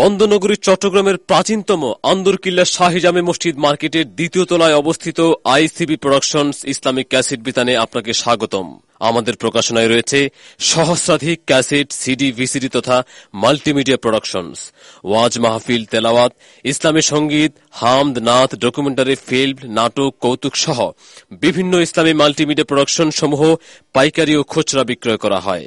বন্দনগরী চট্টগ্রামের প্রাচীনতম আন্দরকিল্লা শাহী জামে মসজিদ মার্কেটের দ্বিতীয় তলায় অবস্থিত আইসিবি প্রোডাকশনস ইসলামিক ক্যাসেট বিতানে আপনাকে স্বাগতম। আমাদের প্রকাশনায় রয়েছে সহস্রাধিক ক্যাসেট, সিডি, ভিসিডি তথা মাল্টিমিডিয়া প্রোডাকশনস। ওয়াজ মাহফিল, তেলাওয়াত, ইসলামী সংগীত, হামদ নাথ ডকুমেন্টারি, ফিল্ম, নাটক, কৌতুক সহ বিভিন্ন ইসলামী মাল্টিমিডিয়া প্রোডাকশন সমূহ পাইকারি ও খুচরা বিক্রয় করা হয়।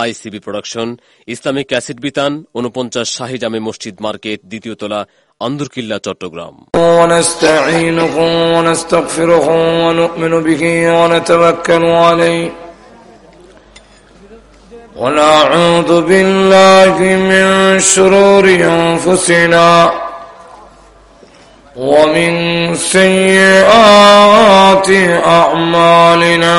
আইসিবি প্রোডাকশন ইসলামিক ক্যাসেট বিতান উনপঞ্চাশ শাহী জামে মসজিদ মার্কেট দ্বিতীয় তলা আন্দরকিল্লা চট্টগ্রাম ونستعينه ونستغفره ونؤمن به ونتوكل عليه ونعوذ بالله من شرور أنفسنا ومن سيئات أعمالنا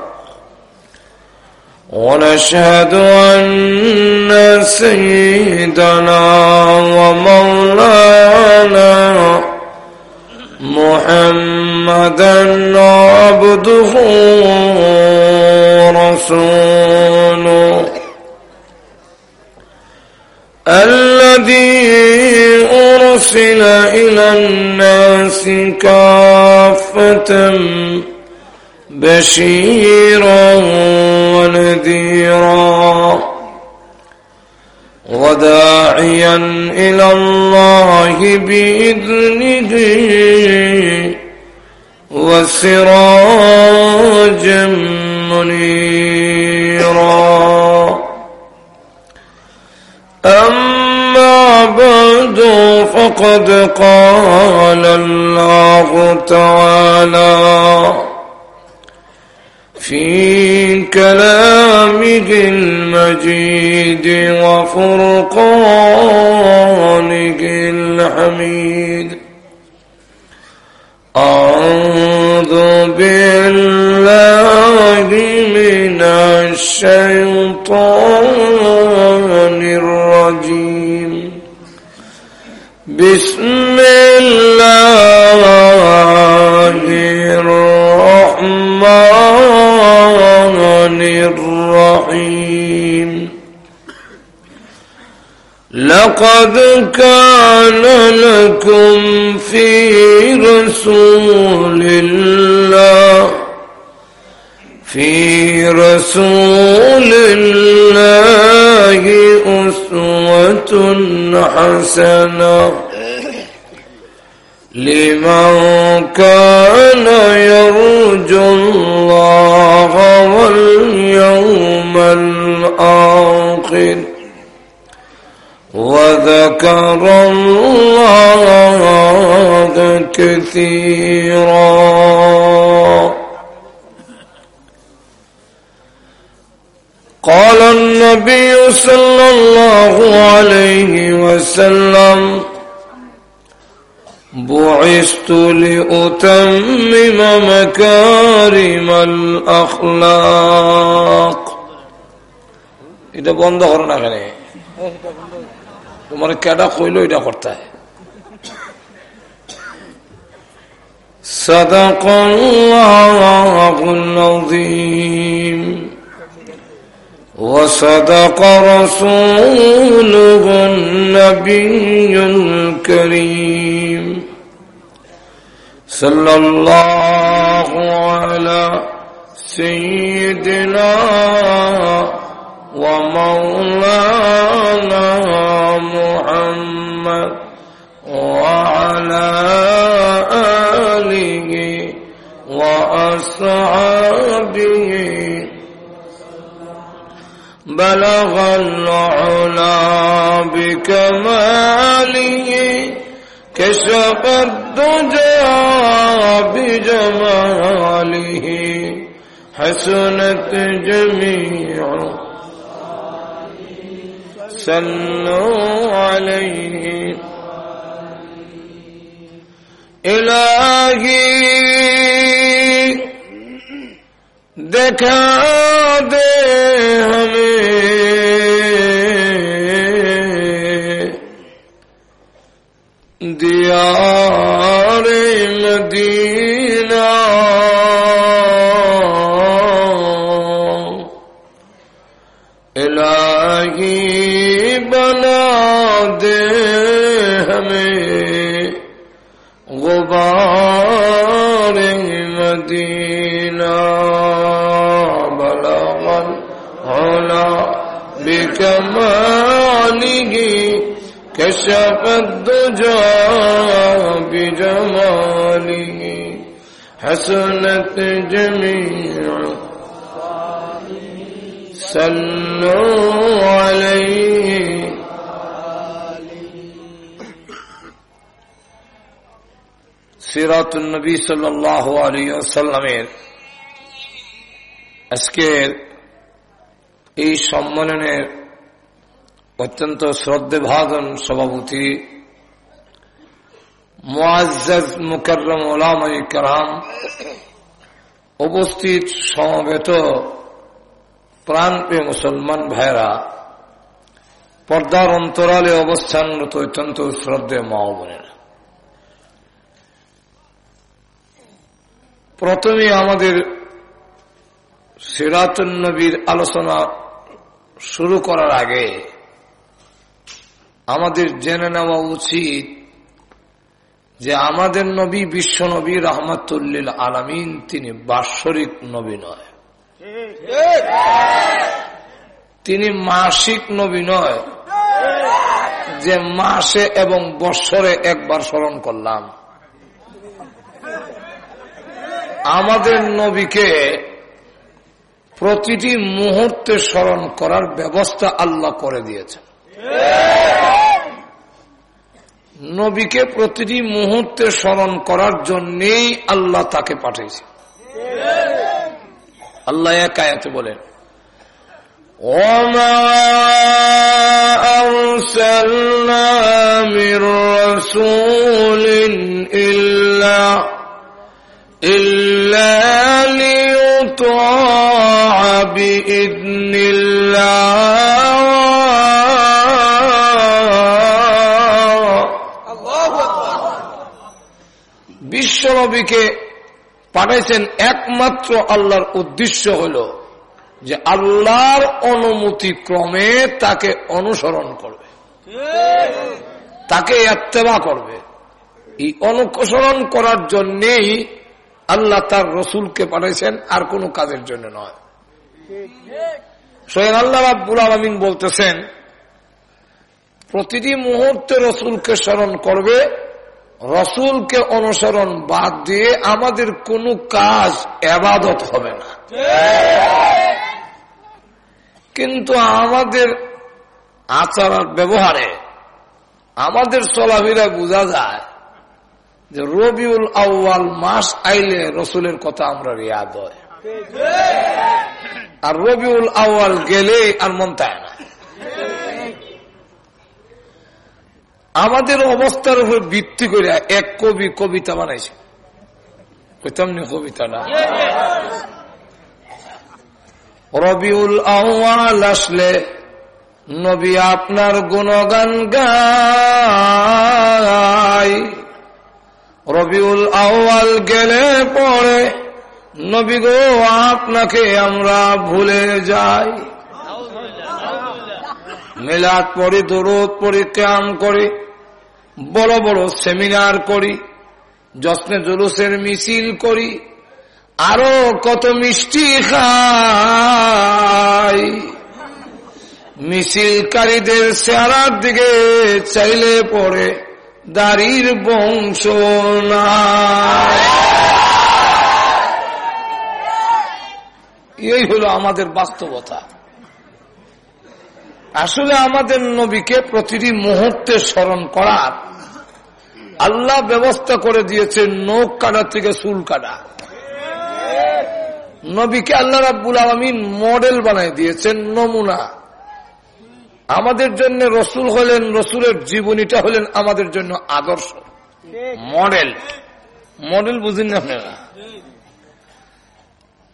ونشهد أن سيدنا ومولانا محمدا عبده ورسوله الذي أرسل إلى الناس كافة بشيرا ونذيرا وداعيا إلى الله بإذنه وسراجا منيرا. أما بعد فقد قال الله تعالى في كلامه المجيد وفرقانه الحميد. أعوذ بالله من الشيطان الرجيم. بسم الله الرحمن الرحيم. لقد كان لكم في رسول الله في رسول الله أسوة حسنة. لمن كان يرجو الله واليوم الآخر. وذكر الله كثيرا. قال النبي صلى الله عليه وسلم بعثت لأتمم مكارم الأخلاق এটা বন্ধ করো না এখানে তোমার কেডা কইলো এটা করতে হয় صدق الله العظيم وصدق رسوله النبي الكريم صلى الله على سيدنا ومولانا محمد وعلى وأصحابه بلغ العلا بكماله كشف الدجى بجماله. حسنت جميع صلوا عليه. إلهي دكا دے ہمیں بكماله كشف الدجى بجماله حسنت جميع صلوا عليه সিরাত নবী সাল্লাহ আলী সাল্লামের আজকের এই সম্মেলনের অত্যন্ত শ্রদ্ধে ভাজন সভাপতি মুআজ্জাজ মুকরম ওলামাই কারাম উপস্থিত সমবেত প্রাণপ্রিয় মুসলমান ভাইরা পর্দার অন্তরালে অবস্থানরত অত্যন্ত শ্রদ্ধে মা প্রথমে আমাদের সিরাতুল নবীর আলোচনা শুরু করার আগে আমাদের জেনে নেওয়া উচিত যে আমাদের নবী বিশ্ব নবী রহমতুল্লিল আলমিন তিনি বাৎসরিক নবী নয়। তিনি মাসিক নবী নয়। যে মাসে এবং বৎসরে একবার স্মরণ করলাম। আমাদের নবীকে প্রতিটি মুহূর্তে স্মরণ করার ব্যবস্থা আল্লাহ করে দিয়েছেন। নবীকে প্রতিটি মুহূর্তে স্মরণ করার জন্যেই আল্লাহ তাকে পাঠিয়েছে আল্লাহ একায়াতে বলেন وما أرسلنا من رسول إلا إلا ليطاع بإذن বিশ্বনবীকে পাঠাইছেন একমাত্র আল্লাহর উদ্দেশ্য হল যে আল্লাহর অনুমতি ক্রমে তাকে অনুসরণ করবে। তাকে এত্তেবা করবে। এই অনুসরণ করার জন্যেই আল্লাহ তার রসুলকে পাঠাইছেন, আর কোনো কাজের জন্য নয়। সোহেন আল্লাহ রাব্বুল আলমিন বলতেছেন, প্রতিটি মুহূর্তে রসুলকে স্মরণ করবে রসুলকে অনুসরণ বাদ দিয়ে আমাদের কোনো কাজ এবাদত হবে না। কিন্তু আমাদের আচার ব্যবহারে, আমাদের চলাফেরা বোঝা যায় যে রবিউল আউ্য়াল মাস আইলে রসুলের কথা আমরা রিয়াদ হয়। আর রবিউল আউ্য়াল গেলে আর মন না। আমাদের অবস্থার উপর ভিত্তি করে এক কবি কবিতা বানাইছে। তেমনি কবিতা না? রবিউল আউ্য়াল আসলে নবী আপনার গুণগান গায়। রবিউল আওয়াল গেলে পরে নবী গো, আপনাকে আমরা ভুলে যাই। মেলাদ পড়ি, দরদ পড়ি, ক্যাম করি, বড় বড় সেমিনার করি যশ্নে জুলুসের মিছিল করি, আরও কত মিষ্টি খাই। মিছিলকারীদের চেহারার দিকে চাইলে পরে দাড়ির বংশ এই হলো আমাদের বাস্তবতা। আসলে আমাদের নবীকে প্রতিটি মুহূর্তে স্মরণ করার আল্লাহ ব্যবস্থা করে দিয়েছে নখ কাটা থেকে চুল কাটা। নবীকে আল্লাহ রাব্বুল আলমিন মডেল বানাই দিয়েছেন, নমুনা। আমাদের জন্য রসুল হলেন, রসুলের জীবনীটা হলেন আমাদের জন্য আদর্শ। মডেল। মডেল বুঝেন না আপনারা?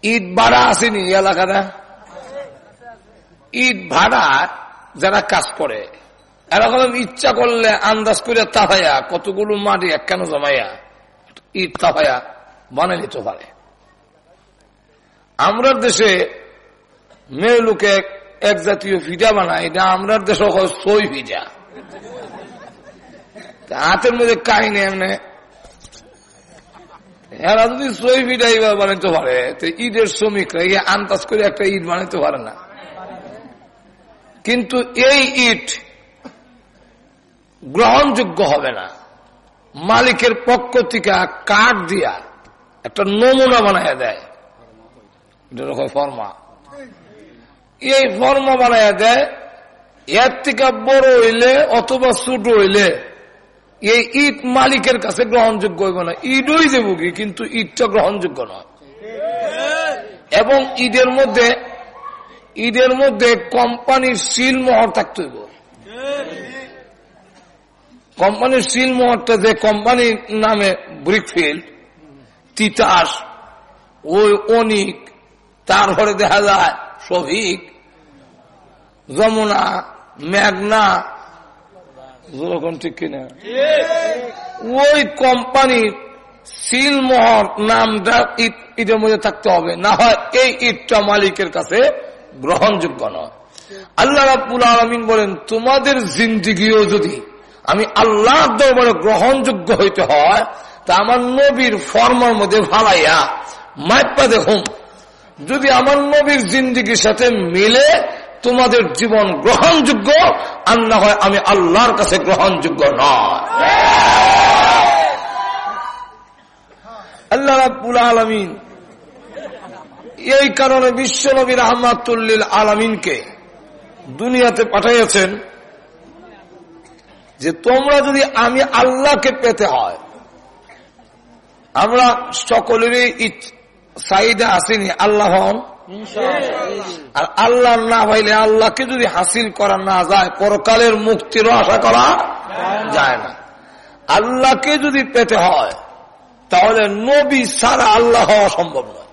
ঈদ ভাড়া আসেনি এলাকাটা। ঈদ ভাড়া যারা কাজ করে, এরকম ইচ্ছা করলে আন্দাজ করে তাফাইয়া কতগুলো মাটি কেন জমাইয়া ঈদ তাফাইয়া বানিয়ে নিতে পারে। আমরা দেশে মেয়ে লোকে এক জাতীয় ফিজা বানায়, এটা আমরা দেশে সই ফিজা হাতের মধ্যে কাহিনী এমনি এরা যদি সই ফিজা এইভাবে বানাইতে পারে, তো ঈদের শ্রমিকরা এই আন্দাজ করে একটা ঈদ বানাইতে পারে না। কিন্তু এই ইট গ্রহণযোগ্য হবে না। মালিকের পক্ষ থেকে কাঠ দিয়া একটা নমুনা বানাইয়া দেয়। ফর্মা। এই ফর্মা বানাইয়া দেয় এর থেকে বড় হইলে অথবা ছোট হইলে এই ইট মালিকের কাছে গ্রহণযোগ্য হইব না। ইটই দেব কি কিন্তু ইটটা গ্রহণযোগ্য নয়। এবং ঈদের মধ্যে ঈদের মধ্যে কোম্পানির সিল মোহর থাকতে হইব। কোম্পানির সিল মোহরটা যে কোম্পানির নামে ব্রিকফিল্ড, তিতাস, ওই অনিক তারপরে দেখা যায় শফিক, যমুনা, মেঘনা, যেরকম ঠিক কিনা। ওই কোম্পানির সিল মোহর নামটা ঈদের মধ্যে থাকতে হবে। না হয় এই ঈদটা মালিকের কাছে গ্রহণযোগ্য নয়। আল্লাহ রাবুল আলমিন বলেন, তোমাদের জিন্দিগিও যদি আমি আল্লাহ দরবারে গ্রহণযোগ্য হইতে হয়, তা আমার নবীর ফর্মার মধ্যে ভালাইয়া মাইপা দেখুন যদি আমার নবীর জিন্দিগির সাথে মিলে তোমাদের জীবন গ্রহণযোগ্য, আর না হয় আমি আল্লাহর কাছে গ্রহণযোগ্য নয়। আল্লাহ রাবুল আলমিন এই কারণে বিশ্বনবী রহমাতুল্লিল আলমিনকে দুনিয়াতে পাঠাইয়াছেন যে তোমরা যদি আমি আল্লাহকে পেতে হয় আমরা সকলেরই চাহিদা আসেনি আল্লাহ হন। আর আল্লাহ না পাইলে আল্লাহকে যদি হাসিল করা না যায় পরকালের মুক্তিরও আশা করা যায় না। আল্লাহকে যদি পেতে হয় তাহলে নবী সারা আল্লাহ হওয়া সম্ভব নয়।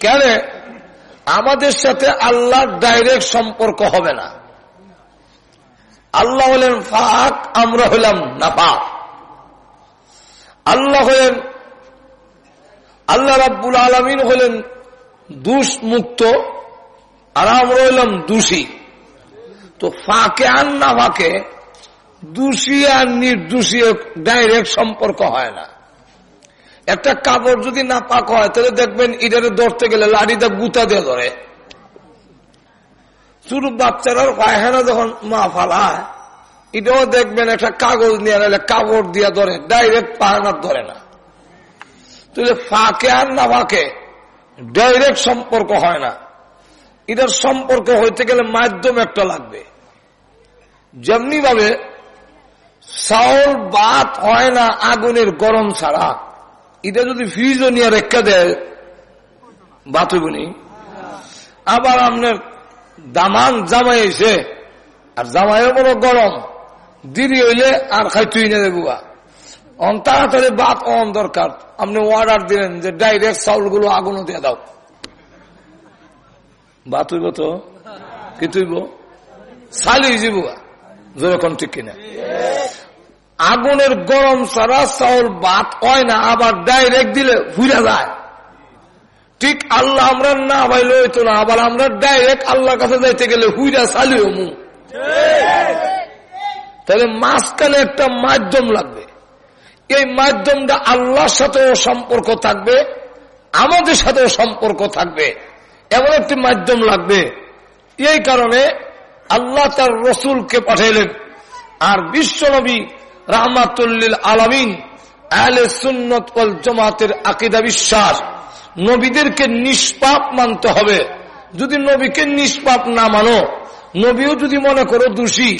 কেন? আমাদের সাথে আল্লাহ ডাইরেক্ট সম্পর্ক হবে না। আল্লাহ হলেন ফাক আমরা হইলাম নাফাক আল্লাহ হলেন, আল্লাহ রাব্বুল আলমিন হলেন দুষ মুক্ত আর আমরা হইলাম দোষী। তো ফাঁকে আর না ফাঁকে দোষী আর নির্দোষী ডাইরেক্ট সম্পর্ক হয় না। একটা কাপড় যদি না পাক হয়, তাহলে দেখবেন ইডারে ধরতে গেলে লাড়িটা গুতা দিয়ে ধরে। ছোট বাচ্চারা পায়খানা যখন মা ফালায় এটাও দেখবেন একটা কাগজ নিয়ে নাহলে কাপড় দিয়ে ধরে, ডাইরেক্ট পায়খানা ধরে না। তাহলে ফাঁকে আর না ফাঁকে ডাইরেক্ট সম্পর্ক হয় না। এটার সম্পর্ক হইতে গেলে মাধ্যম একটা লাগবে। যেমনি ভাবে চাউল বাত হয় না আগুনের গরম ছাড়া। এটা যদি ফ্রিজও নিয়ে রেখা দেয় বাতুগুনি আবার আপনার দামান জামাই এসে আর জামাইয়ের বড় গরম, দেরি হইলে আর খাইতুই না দেবুয়া অন তাড়াতাড়ি বাত অন দরকার। আপনি অর্ডার দিলেন যে ডাইরেক্ট চাউলগুলো আগুন দিয়ে দাও। বাত হইব তো? কি তুইব সালি যাবুয়া যেরকম ঠিক কিনা। আগুনের গরম সারা চাউল বাত হয় না, আবার ডাইরেক্ট দিলে ভুলে যায়। ঠিক আল্লাহ আমরা না ভাইলে হইতো না, আবার আমরা ডাইরেক্ট আল্লাহর কাছে যাইতে গেলে হুইরা চালিও মু। তাহলে মাঝখানে একটা মাধ্যম লাগবে। এই মাধ্যমটা আল্লাহর সাথেও সম্পর্ক থাকবে, আমাদের সাথেও সম্পর্ক থাকবে। এমন একটি মাধ্যম লাগবে। এই কারণে আল্লাহ তার রসুলকে পাঠাইলেন। আর বিশ্বনবী রাহমাতুল্লিল আলমিন আলে সুন্নত জমাতের আকিদা বিশ্বাস, নবীদেরকে নিষ্পাপ মানতে হবে। যদি নবীকে নিষ্পাপ না মানো, নবীও যদি মনে করো দোষী,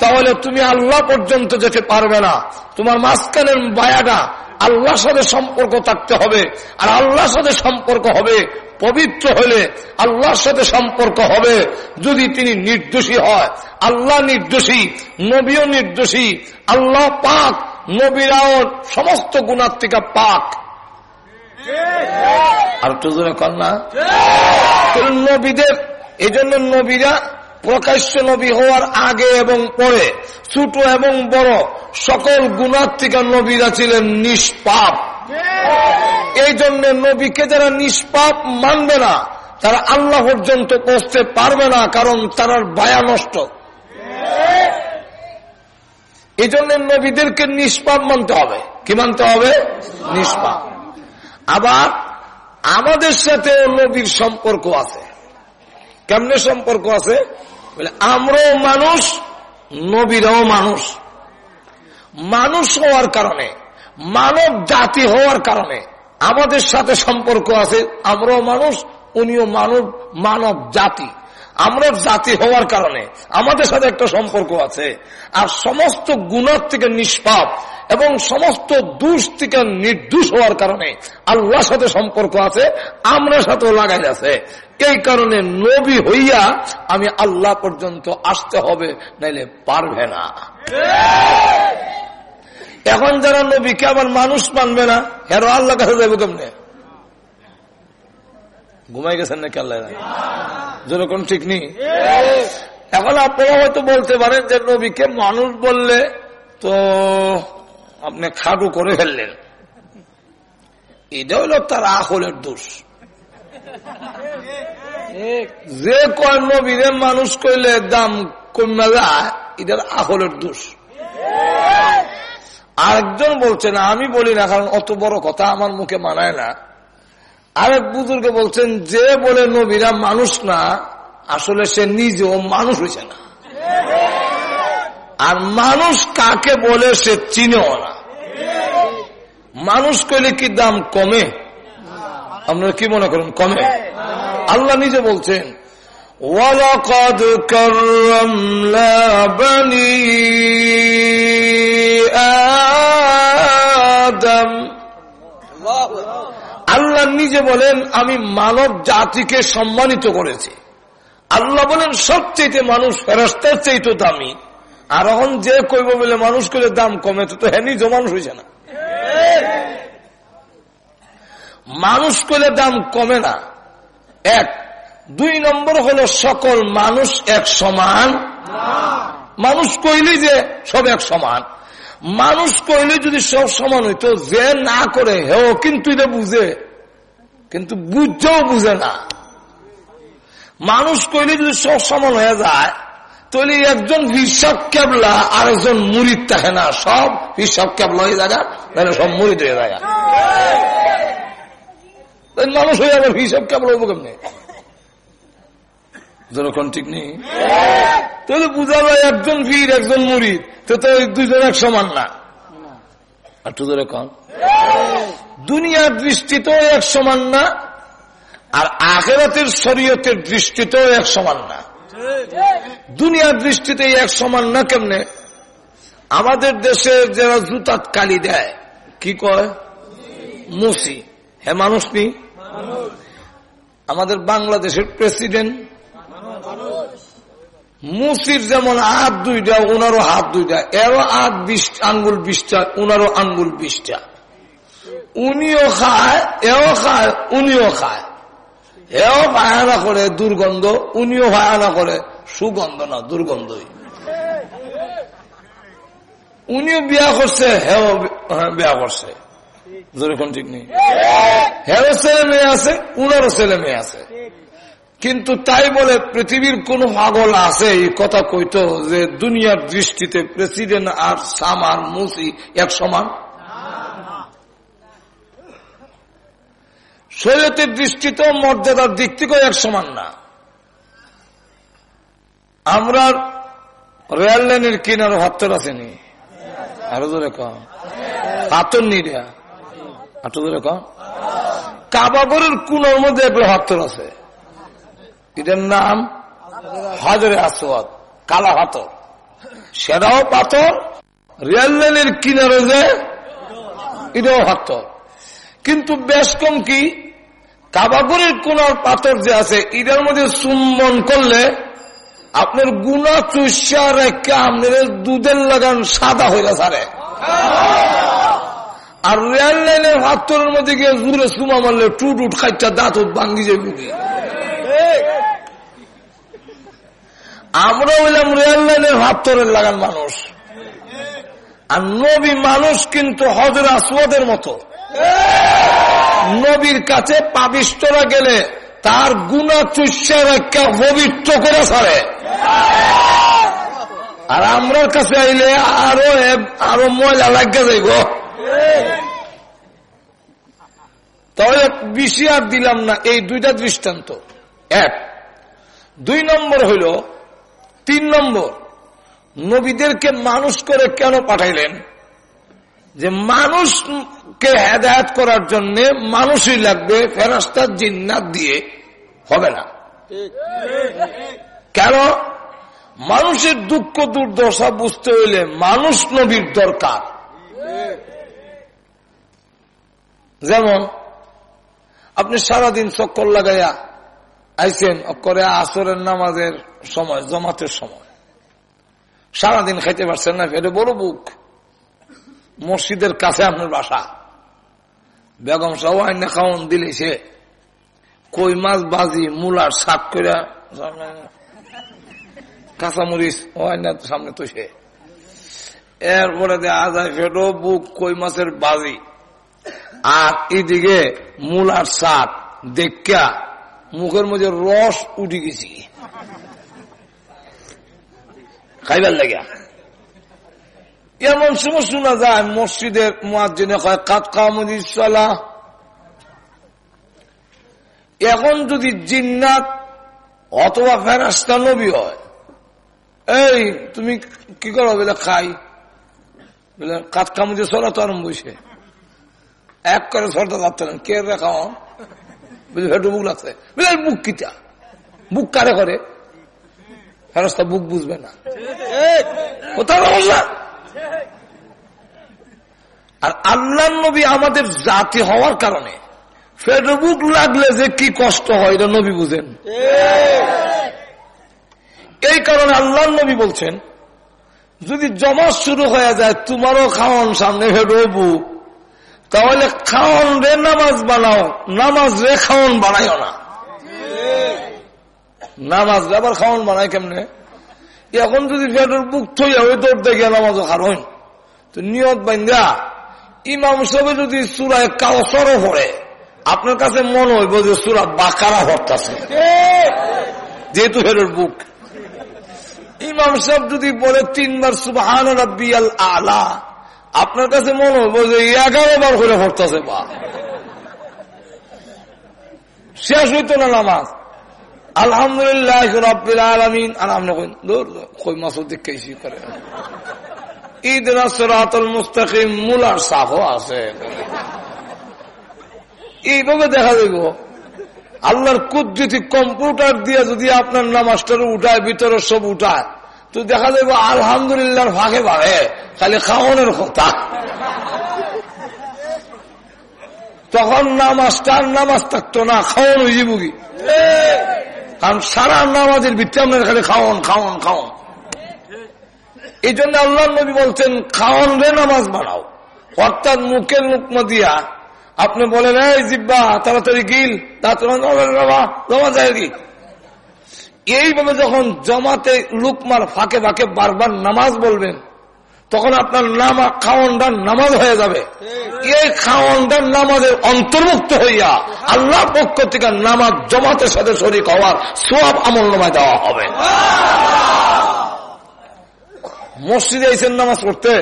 তাহলে তুমি আল্লাহ পর্যন্ত যেতে পারবে না। তোমার মাঝখানের বায়াটা আল্লাহর সাথে সম্পর্ক থাকতে হবে, আর আল্লাহর সাথে সম্পর্ক হবে পবিত্র হলে আল্লাহর সাথে সম্পর্ক হবে। যদি তিনি নির্দোষী হয়, আল্লাহ নির্দোষী, নবীও নির্দোষী, আল্লাহ পাক, নবীরাও সমস্ত গুণাত্মিকা পাক। আর তো জোরে কর না। নবীদের এই জন্য নবীরা প্রকাশ্য নবী হওয়ার আগে এবং পরে, ছোট এবং বড়, সকল গুণাত্মিকা নবীরা ছিলেন নিষ্পাপ। এই জন্য নবীকে যারা নিষ্পাপ মানবে না তারা আল্লাহ পর্যন্ত পৌঁছতে পারবে না কারণ তার বায়া নষ্ট। এই জন্য নবীদেরকে নিষ্পাপ মানতে হবে। কি মানতে হবে? নিষ্পাপ। আবার আমাদের সাথে নবীর সম্পর্ক আছে। কেমনে সম্পর্ক আছে? বলে আমরাও মানুষ নবীরাও মানুষ। মানুষ হওয়ার কারণে মানব জাতি হওয়ার কারণে আমাদের সাথে সম্পর্ক আছে, আমরাও মানুষ, উনিও মানব মানব জাতি। আমরা জাতি হওয়ার কারণে আমাদের সাথে একটা সম্পর্ক আছে। আর সমস্ত গুণার থেকে নিষ্পাপ এবং সমস্ত দুষ থেকে নির্দোষ হওয়ার কারণে আল্লাহর সাথে সম্পর্ক আছে আমরা সাথেও লাগাই আছে। এই কারণে নবী হইয়া আমি আল্লাহ পর্যন্ত আসতে হবে, নাইলে পারবে না। এখন যারা নবীকে আবার মানুষ মানবে না হেরো আল্লাহ কাছে যাব কেমনে? ঘুমাই গেছেন নাকি আল্লাহ যেরকম ঠিক নেই? এখন আপনারা হয়তো বলতে পারেন যে নবীকে মানুষ বললে তো আপনি খাটু করে ফেললেন। এটা হইল তার আহলের দোষ। যে কয় নবীরে মানুষ কইলে দাম কমে যায়, এটার আহলের দোষ। আরেকজন বলছে, না, আমি বলি না, কারণ অত বড় কথা আমার মুখে মানায় না। আরেক বুজুর্গে বলছেন, যে বলে নবীরা মানুষ না, আসলে সে নিজেও মানুষ হয়েছে না। আর মানুষ কাকে বলে সে চিনেও না। মানুষ কইলে কি দাম কমে? আপনারা কি মনে করেন, কমে? আল্লাহ নিজে বলছেন, ওয়ালাকাদ কাররামনা বানি আদম। আল্লাহ নিজে বলেন, আমি মানব জাতিকে সম্মানিত করেছি। আল্লাহ বলেন সবচেয়ে মানুষ ফেরস্তার চাইতো দামি। আর এখন যে কইব বলে মানুষ করে দাম কমে, তো হ্যাঁ নিজে মানুষ হয়েছে না। মানুষ করলে দাম কমে না। এক, দুই নম্বর হলো সকল মানুষ এক সমান। মানুষ কইলি যে সব এক সমান। মানুষ কইলে যদি সব সমান হইতো যে না করে হেও কিন্তু এটা বুঝে। কিন্তু বুঝছেও বুঝে না। মানুষ কইলে যদি সব সমান হয়ে যায় তাহলে একজন হিসাব কেবলা আর একজন মুড়িদ থাকে না। সব হিসাব কেবলা হয়ে জায়গা তাহলে সব মুড়িদ হয়ে জায়গা মানুষ হয়ে যাবে হিসাব কেবল হইব কেমনি? যেরকম ঠিক নেই? তাহলে বুঝা যায় একজন ভিড় একজন তো দুইজন এক সমান না কন। দুনিয়ার দৃষ্টিতেও এক সমান না, আর আখেরাতের শরীয়তের দৃষ্টিতেও এক সমান না। দুনিয়ার দৃষ্টিতে এক সমান না কেমনে? আমাদের দেশে যারা জুতাত কালি দেয়, কি কয়? মুসি। হ্যাঁ মানুষ নি? আমাদের বাংলাদেশের প্রেসিডেন্ট মুসির যেমন হাত দুইটা ওনারও হাত দুইটা। এরও হাত বিশ আঙ্গুল বিশটা ওনারও আঙ্গুল বিশটা। উনিও খায় এও খায় উনিও খায়। এও ভায়ানা করে দুর্গন্ধ উনিও ভায়ানা করে সুগন্ধ না দুর্গন্ধই। উনিও বিয়া করছে হেও হ্যাঁ, বিয়া করছে। যেরকম ঠিক নেই? হেরও ছেলে মেয়ে আছে উনারও ছেলে মেয়ে আছে। কিন্তু তাই বলে পৃথিবীর কোন পাগল আছে? এই কথা কইতো যে দুনিয়ার দৃষ্টিতে প্রেসিডেন্ট আর সাম আর মুসি এক সমান? শরীয়তের দৃষ্টিতেও মর্যাদার দিক থেকেও এক সমান না। আমরা রেল লাইনের কিনার হাত্তর আসেনি আরও ধরে কম হাতর নিরা কাবাগরের কুনোর মধ্যে হাত্তর আছে এটার নাম হাজরে আসওয়াদ, কালা হাতর সেটাও পাথর, রেল লাইনের কিনারে যে এটাও হাতর কিন্তু বেশ কম কি, কাবাগরের কোন পাথর যে আছে, এটার মধ্যে চুম্বন করলে আপনার গুণা চুষা রেখে আপনার দুধের লাগান সাদা হইলে সারে আর রেল লাইনের হাতরের মধ্যে গিয়ে জুড়ে সুমা মারলে টুট উট খাইটা দাঁত উঠ ভাঙ্গি যাবে আমরা হইলাম রেল লাইনের হাতরের লাগান মানুষ। আর নবী মানুষ কিন্তু হজর আসওয়াদের মতো। নবীর কাছে পাবিষ্টরা গেলে তার গুণা চুষার একটা পবিত্র করে ছাড়ে। আর আমরার কাছে আইলে আরও আরও ময়লা লাগিয়ে যাইব। তাহলে বেশি আর দিলাম না, এই দুইটা দৃষ্টান্ত। এক, দুই নম্বর হইল তিন নম্বর, নবীদেরকে মানুষ করে কেন পাঠাইলেন? যে মানুষকে হেদায়ত করার জন্য মানুষই লাগবে, ফেরাস্তার জিন্নাত দিয়ে হবে না। কেন? মানুষের দুঃখ, দুর্দশা বুঝতে হইলে মানুষ নবীর দরকার। যেমন, আপনি সারাদিন চক্কর লাগাইয়া আইসেন করে আসরের নামাজের সময়, জমাতের সময়। সারাদিন খাইতে পারছেন না, এটা বড় বুক। মসজিদের কাছে আপনার বাসা। বেগম সাহু আইনে খাওয়ন দিলে সে কই মাছ বাজি মুলার শাক করে কাঁচামরিচ, ও আইনার সামনে তো সে। এরপরে যায় ফেটো বুক, কই মাছের বাজি আর এদিকে মুলার শাক দেখা মুখের মধ্যে রস উঠে গেছি। খাইবার লাগিয়া। এমন সময় শোনা যায় মসজিদের মুয়াজ্জিনে কয়, কাত কামুদিসালা এখন যদি জিন্নাত অথবা ফেরাস্তা নবী হয়, এই, তুমি কি করো? বলে, খাই। বলে, কাত কামুদি সরা তো আরম্ভ হয়েছে এক করে সরতে যাচ্ছেন কে রে খাওয়া বুঝলি? বুক লাগছে বুঝলি বুক কিটা। বুক কারে করে? ফেরস্তা বুক বুঝবে না। কোথাও বললা আর আল্লাহ নবী আমাদের জাতি হওয়ার কারণে ফেসবুক লাগলে যে কি কষ্ট হয় এটা নবী বুঝেন। এই! কারণে আল্লাহ নবী বলছেন যদি জমা শুরু হয়ে যায় তোমারও খাওয়ান সামনে ফেরবু তাহলে খাওয়ান রে, নামাজ বানাও। নামাজ রে খাওয়ান বানাইও না। নামাজ রে, আবার খাওয়ান বানাই কেমনে? এখন যদি ফেটের বুক থইয়া ওই দৌড় দেখে নামাজও খারণ তো নিয়ত বাইন্দা, ইমাম সবে যদি সুরায় কাউসরও পড়ে, আপনার কাছে মনে হইব যে সুরা বাকারা হরতাছে যেহেতু হেরের বুক। ইমাম সাহেব যদি বলে, তিনবার রাব্বিয়াল আলা আপনার কাছে মনে হইব যে এগারো বার করে হরতাছে বা শেষ হইতো না নামাজ। আলহামদুলিল্লাহ রব্বিল আলমিন। আর কই দেখেছি করে? মুস্তাকিম, মুলার সাফও আছে। এইভাবে দেখা দেব আল্লাহর কুদ্রিতি কম্পিউটার দিয়ে যদি আপনার নামাজটার উঠায়, ভিতরে সব উঠায় তো দেখা যাবে আলহামদুলিল্লাহর ফাঁকে ভাগে খালি খাওয়ানোর কথা। তখন নামাজটার নামাজ থাকতো না, খাওয়ান হয়ে যাব কারণ সারা নামাজের ভিত্তি আপনার খালি খাওয়ান খাওয়ান খাওয়ান। এই জন্য আল্লাহ নবী বলছেন, খাওয়ান রে নামাজ বানাও অর্থাৎ মুখের মুখমা দিয়া আপনি বলেন, এই জিব্বা, তাড়াতাড়ি গিল জমা যায় এইভাবে যখন জমাতে লুকমার ফাঁকে ফাঁকে বারবার নামাজ বলবেন, তখন আপনার নামা খাওয়ানটার নামাজ হয়ে যাবে। এই খাওয়ানটার নামাজের অন্তর্ভুক্ত হইয়া আল্লাহ পক্ষ থেকে নামাজ জমাতের সাথে শরিক হওয়ার সব আমল নামায় দেওয়া হবে। মসজিদে আইসেন নামাজ পড়তে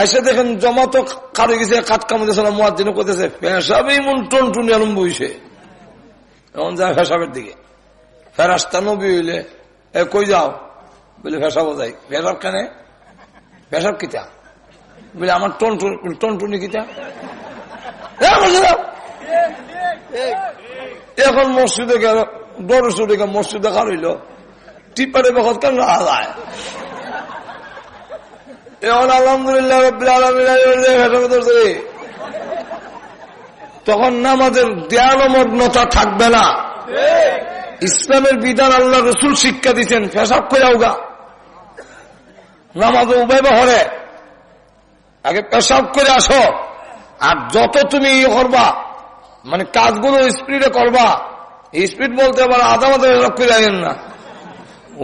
আইসে দেখেন জমাতো কারও গেছে কাট কামড়েছে না মোয়াজিন করতেছে পেশাবেই মন টন টুনি আরম্ভ হইছে। এমন যায় ফেসাবের দিকে। ফেরাস্তা নবী হইলে এ কই যাও? বলে, ফেসাবো যাই। ফেসাব কেন? ফেসাব কিতা? বলে, আমার টন টন টুনি কিতা। এখন মসজিদে গেল ডর চুড়ে মসজিদে কার হইল। টিপারে বখত কেন এখন আলহামদুলিল্লাহ তখন নামাজের দেয়ালমগ্নতা থাকবে না। ইসলামের বিধান আল্লাহ রসুল শিক্ষা দিচ্ছেন ফেসাব করে আউগা নামাজ উভয় হরে। আগে পেশাব করে আসো। আর যত তুমি ইয়ে করবা মানে কাজগুলো স্পিডে করবা স্পিড বলতে আবার আধা মাথা পেশাব করে আইন না।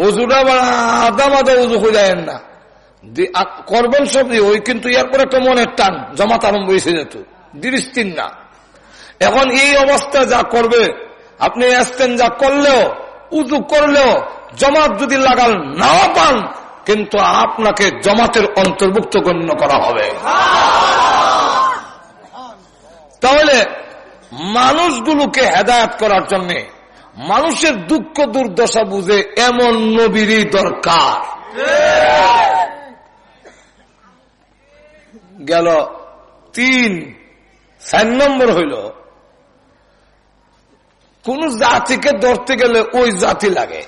উজুটা আবার আধা মাথা উজু করে আইন না। করবেন সব দিয়ে, ওই কিন্তু এরপর একটা মনের টান জমাত আরম্ভ হয়েছে যেত দৃষ্টির না। এখন এই অবস্থা যা করবে আপনি যা করলেও উজু করলেও, জমাত যদি লাগাল না পান, কিন্তু আপনাকে জমাতের অন্তর্ভুক্ত গণ্য করা হবে। তাহলে মানুষগুলোকে হেদায়ত করার জন্য মানুষের দুঃখ দুর্দশা বুঝে এমন নবীরই দরকার। গেল তিন, চার নম্বর হইল কোন জাতিকে ধরতে গেলে ওই জাতি লাগে।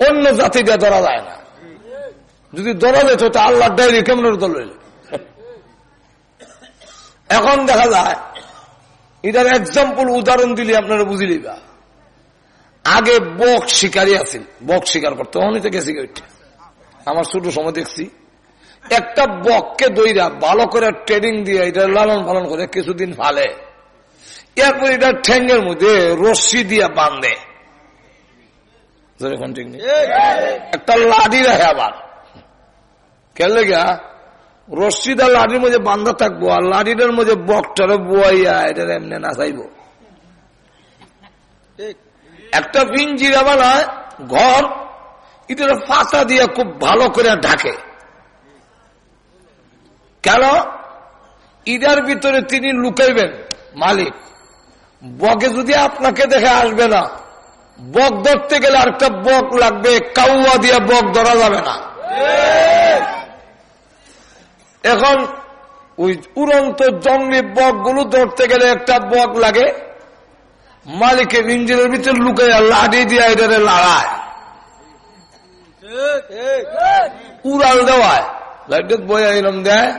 অন্য জাতিকে ধরা যায় না। যদি ধরা যেত, তা আল্লাহ ডায়েরি কেমন দল এখন দেখা যায়, এটার এক্সাম্পল উদাহরণ দিলে আপনারা বুঝি লিবা আগে বক শিকারী আছিল। বক শিকার করতে অনেক থেকে ওইটা। আমার ছোট সময় দেখছি, একটা বককে দইরা ভালো করে ট্রেনিং দিয়ে, এটা লালন পালন করে কিছুদিন ফালে এরপর এটা ঠ্যাঙ্গের মধ্যে রশ্মি দিয়া নেই। একটা লাঠি রাখে আবার। কেলে গা রশ্মিটা লাঠির মধ্যে বান্ধা থাকব আর লাঠিটার মধ্যে বকটারে বুয়াইয়া এটা এমনি না চাইব একটা পিঞ্জিরা বানায় ঘর এটা পাতা দিয়ে খুব ভালো করে ঢাকে। কেন? ইদার ভিতরে তিনি লুকাইবেন। মালিক বকে যদি আপনাকে দেখে আসবে না বক ধরতে গেলে আরেকটা বক লাগবে কাউয়া দিয়ে বক ধরা যাবে না। এখন ওই উড়ন্ত জঙ্গলি বকগুলো ধরতে গেলে একটা বক লাগে মালিকের ইঞ্জিনের ভিতরে লুকাইয়া লাঠি দিয়ে এটারে লড়ায়। উড়াল দেওয়ায়। লাইট বইয়া এরম দেয়।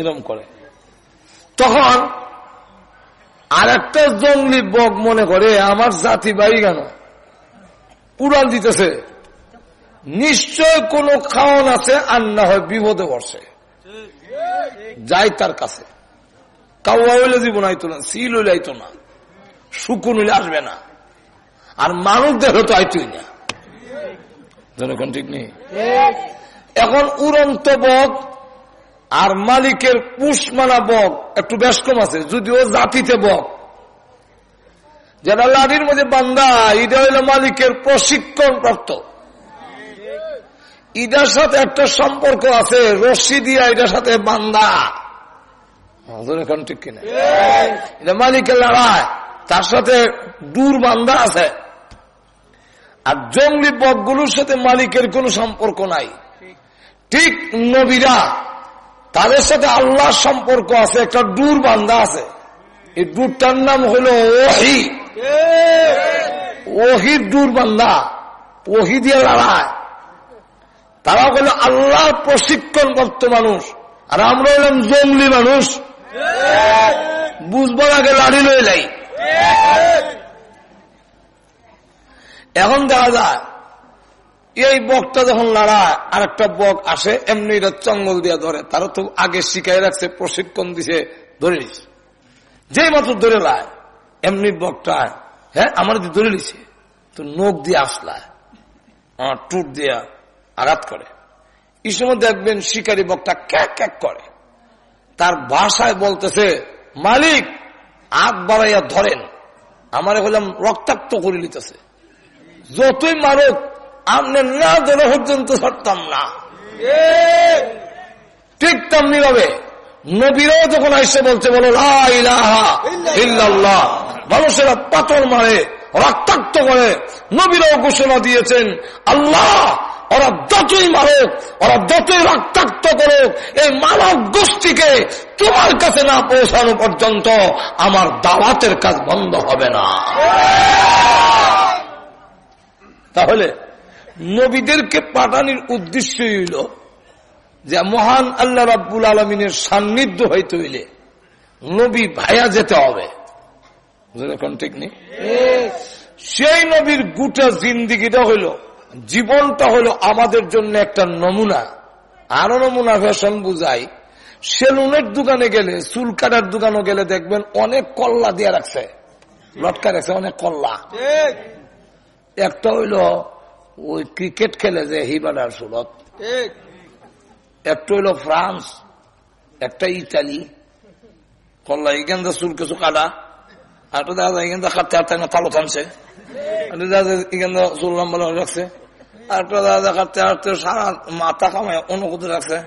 এরম করে। তখন আর একটা জঙ্গলি বক মনে করে আমার জাতি বাই কেন? উড়াল দিতেছে। নিশ্চয় কোনো খাওয়ান আছে আর না হয় বিপদে বসে যাই তার কাছে। কাউয়া হইলে জীবন আইতো না সিল হইলে আইতো না শুকুন হইলে আসবে না। আর মানুষ দেখো তো আইতই না। জনগণ ঠিক নেই? এখন উড়ন্ত বক আর মালিকের পুষমানা বক একটু বেশ কম আছে, যদিও জাতিতে বক। যারা লাঠির মধ্যে বান্দা এটা হইল মালিকের প্রশিক্ষণ প্রাপ্ত ইটার সাথে একটা সম্পর্ক আছে রশি দিয়া এটার সাথে বান্দা। ঠিক কিনা? এটা মালিকের লড়াই, তার সাথে দূর বান্দা আছে। আর জঙ্গলি বকগুলোর সাথে মালিকের কোনো সম্পর্ক নাই। ঠিক নবীরা তাদের সাথে আল্লাহর সম্পর্ক আছে, একটা দূর বান্দা আছে। এই দূরটার নাম হলো ওহি। ওহির দূর বান্ধা ওহি দিয়ে লড়ায়। তারা হলো আল্লাহর প্রশিক্ষণ প্রাপ্ত মানুষ, আর আমরা হলাম জঙ্গলি মানুষ। বুঝবার আগে লাড়ি লয়ে যাই এখন দেখা যায় এই বকটা যখন লড়ায় আর একটা বক আসে এমনি এটা চঙ্গল দিয়ে ধরে। তারা তো আগে শিখাই রাখছে প্রশিক্ষণ দিছে ধরে নিছে। যে মাত্র ধরে লায় এমনি বকটা হ্যাঁ আমার দিয়ে ধরে নিছে। তো নখ দিয়ে আসলায় আহ, টুট দিয়া আঘাত করে। এই সময় দেখবেন শিকারী বকটা ক্যাক ক্যাক করে। তার ভাষায় বলতেছে মালিক আগ বাড়াইয়া ধরেন। আমার হলাম রক্তাক্ত করে নিতেছে। যতই মারক আপনি না ধরে পর্যন্ত ছাড়তাম না। ঠিক। তেমনি ভাবে নবীরাও যখন আইসে বলছে বলো ইল্লাল্লাহ মানুষেরা পাথর মারে রক্তাক্ত করে নবীরাও ঘোষণা দিয়েছেন আল্লাহ ওরা যতই মারুক ওরা যতই রক্তাক্ত করুক এই মানব গোষ্ঠীকে তোমার কাছে না পৌঁছানো পর্যন্ত আমার দাওয়াতের কাজ বন্ধ হবে না। তাহলে নবীদেরকে পাঠানির উদ্দেশ্য হইল যে মহান আল্লাহ রাব্বুল আলমিনের সান্নিধ্য হইতে হইলে নবী ভাইয়া যেতে হবে। এখন ঠিক নেই? সেই নবীর গুটা জিন্দিগিটা হইল জীবনটা হলো আমাদের জন্য একটা নমুনা। আরও নমুনা ফ্যাশন বুঝাই সেলুনের দোকানে গেলে চুল কাটার দোকানে গেলে দেখবেন অনেক কল্লা দিয়ে রাখছে। লটকা রাখছে অনেক কল্লা। একটা হইল ওই ক্রিকেট খেলে যে হিবাডার সুরত। একটা হইল ফ্রান্স, একটা ইতালি। কল্লা এখান চুল কিছু কাটা। আর দাদা এখান হাঁটতে না তালো টানছে। দাদা এখান চুল লম্বা রাখছে। আর দাদা কাটতে হাঁটতে সারা মাথা কামায় অনুভূতি রাখছে।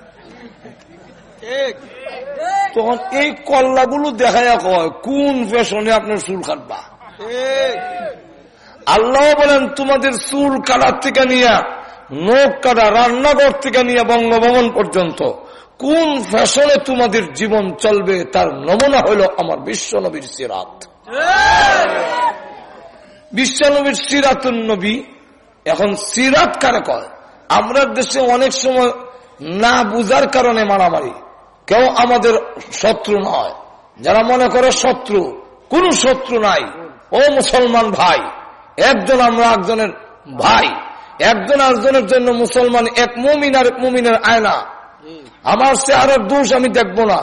তখন এই কল্লাগুলো দেখাইয়া কয়, কোন ফ্যাশনে আপনার চুল কাটবা? আল্লাহ বলেন, তোমাদের চুল কাটার থেকে নিয়ে, নখ কাটা রান্নাঘর থেকে নিয়ে বঙ্গভবন পর্যন্ত, কোন ফ্যাশনে তোমাদের জীবন চলবে তার নমুনা হলো আমার বিশ্বনবীর সিরাত। বিশ্বনবীর সিরাতুন নবী, এখন সিরাত কারে কয়? আমরা দেশে অনেক সময় না বুঝার কারণে মারামারি। কেউ আমাদের শত্রু নয়। যারা মনে করে শত্রু, কোন শত্রু নাই। ও মুসলমান ভাই একজন আমরা একজনের ভাই, একজন একজনের জন্য মুসলমান, এক মুমিন আর এক মুমিনের আয়না। আমার চেহারার দোষ আমি দেখব না,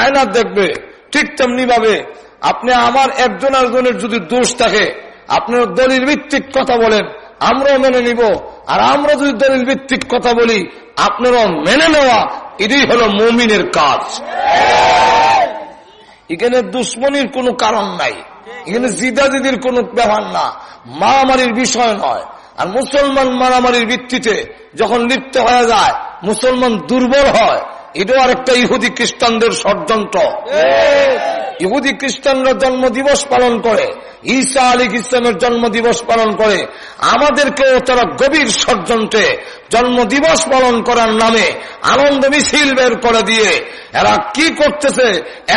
আয়না দেখবে, ঠিক তেমনি ভাবে আপনি আমার একজন একজনের যদি দোষ থাকে, আপনার দলিল ভিত্তিক কথা বলেন, আমরাও মেনে নিব। আর আমরা যদি দলিল ভিত্তিক কথা বলি, আপনারাও মেনে নেওয়া, এটাই হলো মমিনের কাজ। এখানে দুশ্মনির কোনো কারণ নাই। এখানে জিদাজিদির কোনো ব্যাপার না। মারামারির বিষয় নয়। আর মুসলমান মারামারির ভিত্তিতে যখন লিপ্ত হয়ে যায়, মুসলমান দুর্বল হয়। এটাও আরেকটা ইহুদি খ্রিস্টানদের ষড়যন্ত্র। ইহুদি খ্রিস্টানরা জন্ম দিবস পালন করে। ঈসা আলী ইসলামের জন্ম দিবস পালন করে। আমাদেরকেও তারা গভীর ষড়যন্ত্রে জন্ম দিবস পালন করার নামে আনন্দ মিছিল বের করে দিয়ে এরা কি করতেছে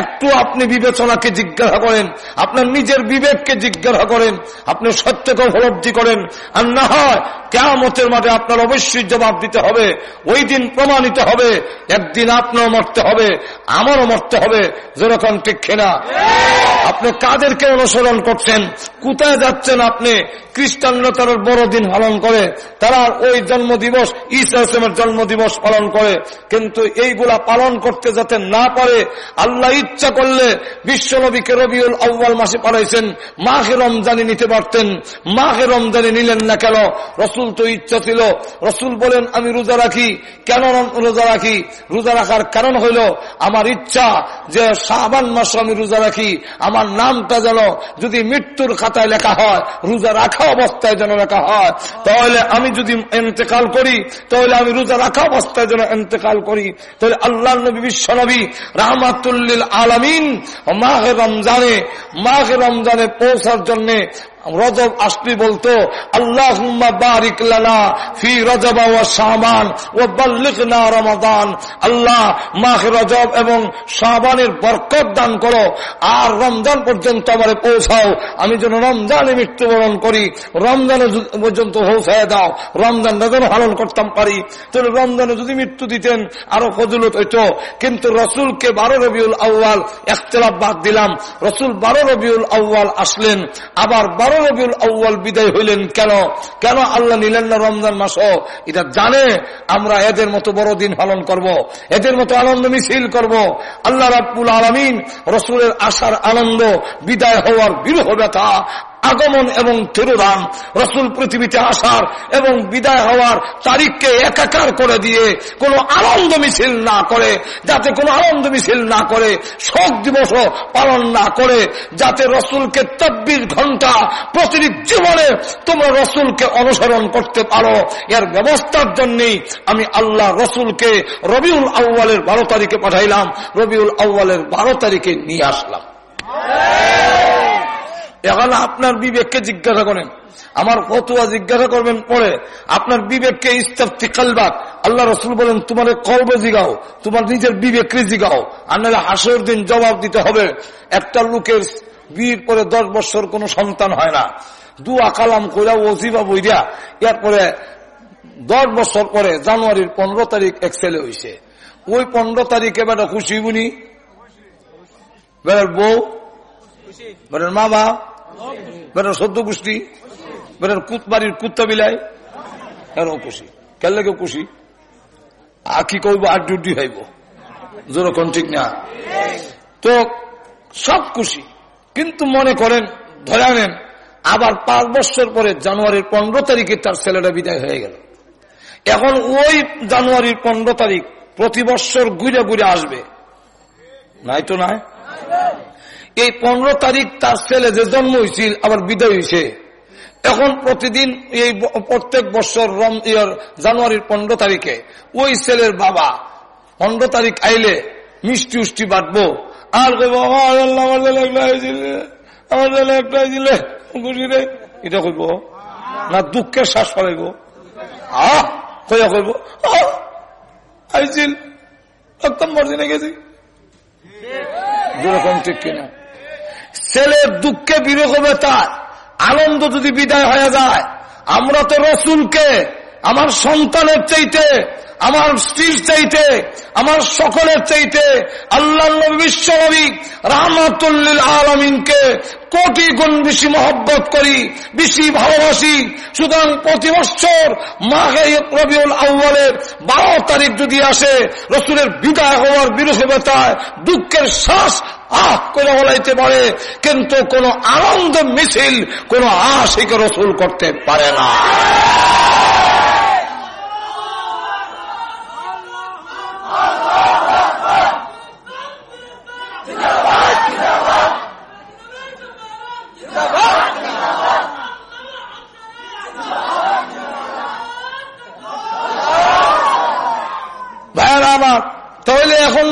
একটু আপনি বিবেচনাকে জিজ্ঞাসা করেন, আপনার নিজের বিবেককে জিজ্ঞাসা করেন, আপনি সত্যকে উপলব্ধি করেন, আর না হয় কেমতের মাঠে আপনার অবশ্যই জবাব দিতে হবে, ওই দিন প্রমাণিত হবে, একদিন আপনারও মরতে হবে, আমারও মরতে হবে, যেরকম ঠিক কিনা। আপনি কাদেরকে অনুসরণ করছেন, কোথায় যাচ্ছেন আপনি, খ্রিস্টানরা তার বড়দিন পালন করে, তারা ওই জন্ম দিবস ইসলামের জন্ম দিবস পালন করে। কিন্তু এইগুলা পালন করতে যাতে না পারে, আল্লাহ ইচ্ছা করলে বিশ্বনবীকে রবিউল আউ্বাল মাসে পাঠাইছেন। মাঘে রমজানি নিতে পারতেন। মাঘে রমজানি নিলেন না কেন? রসুল তো ইচ্ছা ছিল। রসুল বলেন, আমি রোজা রাখি। কেন রোজা রাখি? রোজা রাখার কারণ হইল, আমার ইচ্ছা যে শাহবান মাসে আমি রোজা রাখি। আমার নামটা যেন যদি মৃত্যুর খাতায় লেখা হয়, রোজা রাখা অবস্থায় যেন লেখা হয়, তাহলে আমি যদি এতেকাল করি তাহলে আমি রোজা রাখা অবস্থায় যেন এতেকাল করি। তাহলে আল্লাহ নবী, বিশ্ব নবী রাহমাতুল্লিল আলমিন মাহে রমজানে মাহে রমজানে পৌঁছার জন্যে রজব আসলি বলতো আল্লাহ বারিক লানা ফি রজবা শাহবান ও বল্লিকনা রমাদান। আল্লাহ মাহ রজব এবং শাহবানের বরকত দান করো, আর রমজান পর্যন্ত আমার পৌঁছাও। আমি যেন রমজানে মৃত্যুবরণ করি, রমজানে পর্যন্ত পৌঁছায় দাও। রমজান যেন পালন করতাম পারি। তাহলে রমজানে যদি মৃত্যু দিতেন, আরও ফজলত হইত। কিন্তু রসুলকে বারো রবিউল আউ্বাল একতলাপ বাদ দিলাম। রসুল বারো রবিউল আউ্বাল আসলেন, আবার বারো রবিউল আউ্বাল বিদায় হইলেন কেন কেন আল্লাহ নিলেন না রমজান মাস এটা জানে, আমরা এদের মতো বড় দিন পালন করব। এদের মতো আনন্দ মিছিল করব। আল্লাহ রাবুল আলমিন রসুলের আসার আনন্দ, বিদায় হওয়ার বিরহ ব্যথা আগমন এবং তিরোধান রসুল পৃথিবীতে আসার এবং বিদায় হওয়ার তারিখকে একাকার করে দিয়ে কোনো আনন্দ মিছিল না করে, যাতে কোনো আনন্দ মিছিল না করে, শোক দিবস পালন না করে, যাতে রসুলকে চব্বিশ ঘণ্টা প্রতিটি জীবনে তোমরা রসুলকে অনুসরণ করতে পারো। এর ব্যবস্থার জন্যই আমি আল্লাহ রসুলকে রবিউল আউ্বালের বারো তারিখে পাঠাইলাম, রবিউল আউ্বালের বারো তারিখে নিয়ে আসলাম। এখন আপনার বিবেককে জিজ্ঞাসা করেন। আমার ফতুয়া জিজ্ঞাসা করবেন পরে, আপনার বিবেককে ইস্তাফতি কালবাক আল্লাহ রসুল বলেন, তোমার কর্ম জিগাও, তোমার নিজের বিবেককে জিগাও। আর নাহলে হাসের দিন জবাব দিতে হবে, একটা লোকের বিয়ের পরে দশ বছর কোন সন্তান হয় না। দু আকালাম কইরা ওজিবা বইরা, এরপরে দশ বছর পরে জানুয়ারির পনেরো তারিখ এক ছেলে হয়েছে ওই পনেরো তারিখে বেটা খুশি বুনি বউ বেটার মা বাপ, বেটার সদ্য গোষ্ঠী, বেটার কুত বাড়ির কুত্তা বিলাই এরও খুশি। কেলে কেউ খুশি? কি কইব, আর ডিউটি হইব। যেরকম ঠিক না। তো সব খুশি। কিন্তু মনে করেন, ধরে আনেন, আবার পাঁচ বছর পরে জানুয়ারির পনেরো তারিখে তার ছেলেটা বিদায় হয়ে গেল। এখন ওই জানুয়ারির পনেরো তারিখ প্রতি বছর ঘুরে ঘুরে আসবে। নাই তো নাই। এই পনেরো তারিখ তার ছেলে যে জন্ম হয়েছিল আবার বিদায় হয়েছে এখন প্রতিদিন এই প্রত্যেক বছর রম ইয়ার জানুয়ারির পনেরো তারিখে ওই ছেলের বাবা পনেরো তারিখ আইলে মিষ্টি উষ্টি বাটবো আর আমার এটা কইব, না দুঃখের শ্বাস ফলাইব। আহ! কইব আইছিল একদম মর্জিনে গেছি। যেরকম ঠিক কিনা। ছেলের দুঃখে হবে তার, আনন্দ যদি বিদায় হয়ে যায়, আমরা তো রসুলকে, আমার সন্তানের চাইতে, আমার স্ত্রীর চাইতে, আমার সকলের চাইতে আল্লাহ বিশ্বনবী রাহমাতুল্লিল আলমিনকে কোটি গুণ বেশি মহব্বত করি, বেশি ভালোবাসি। সুতরাং প্রতি বছর মাঘে রবিউল আউ্বালের বারো তারিখ যদি আসে, রসুলের বিদায় হওয়ার বিরোধী বিরোধিতায় দুঃখের শ্বাস আহ করে বলাইতে পারে কিন্তু কোন আনন্দ মিছিল কোন আশিকে রসুল করতে পারে না ভাইয়ার আমার তাহলে এখন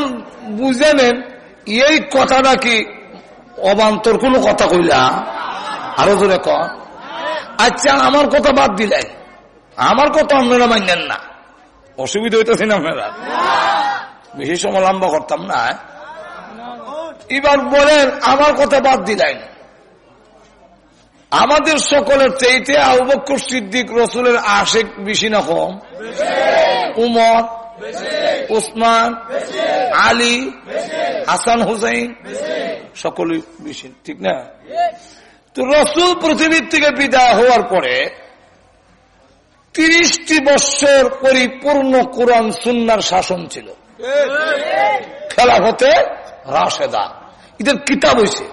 বুঝে নেন এই কথাটা কি অবান্তর কোনো কথা কইলা? আরও জোরে ক আচ্ছা আমার কথা বাদ দিলেন আমার কথা আপনারা মানেন না। অসুবিধা হইতেছে না আপনারা? বেশি সময় লম্বা করতাম না এবার বলেন, আমার কথা বাদ দিলেন। আমাদের সকলের চাইতে আবক্কর সিদ্দিক রসুলের আশেক বেশি না কম? উমর? উসমান আলী হাসান হুসাইন সকলই বেশি ঠিক না? তো রসুল পৃথিবীর থেকে বিদায় হওয়ার পরে তিরিশটি বৎসর পরিপূর্ণ কোরআন সুন্নার শাসন ছিল। খেলা হতে রাশেদা। এদের কিতাব হয়েছে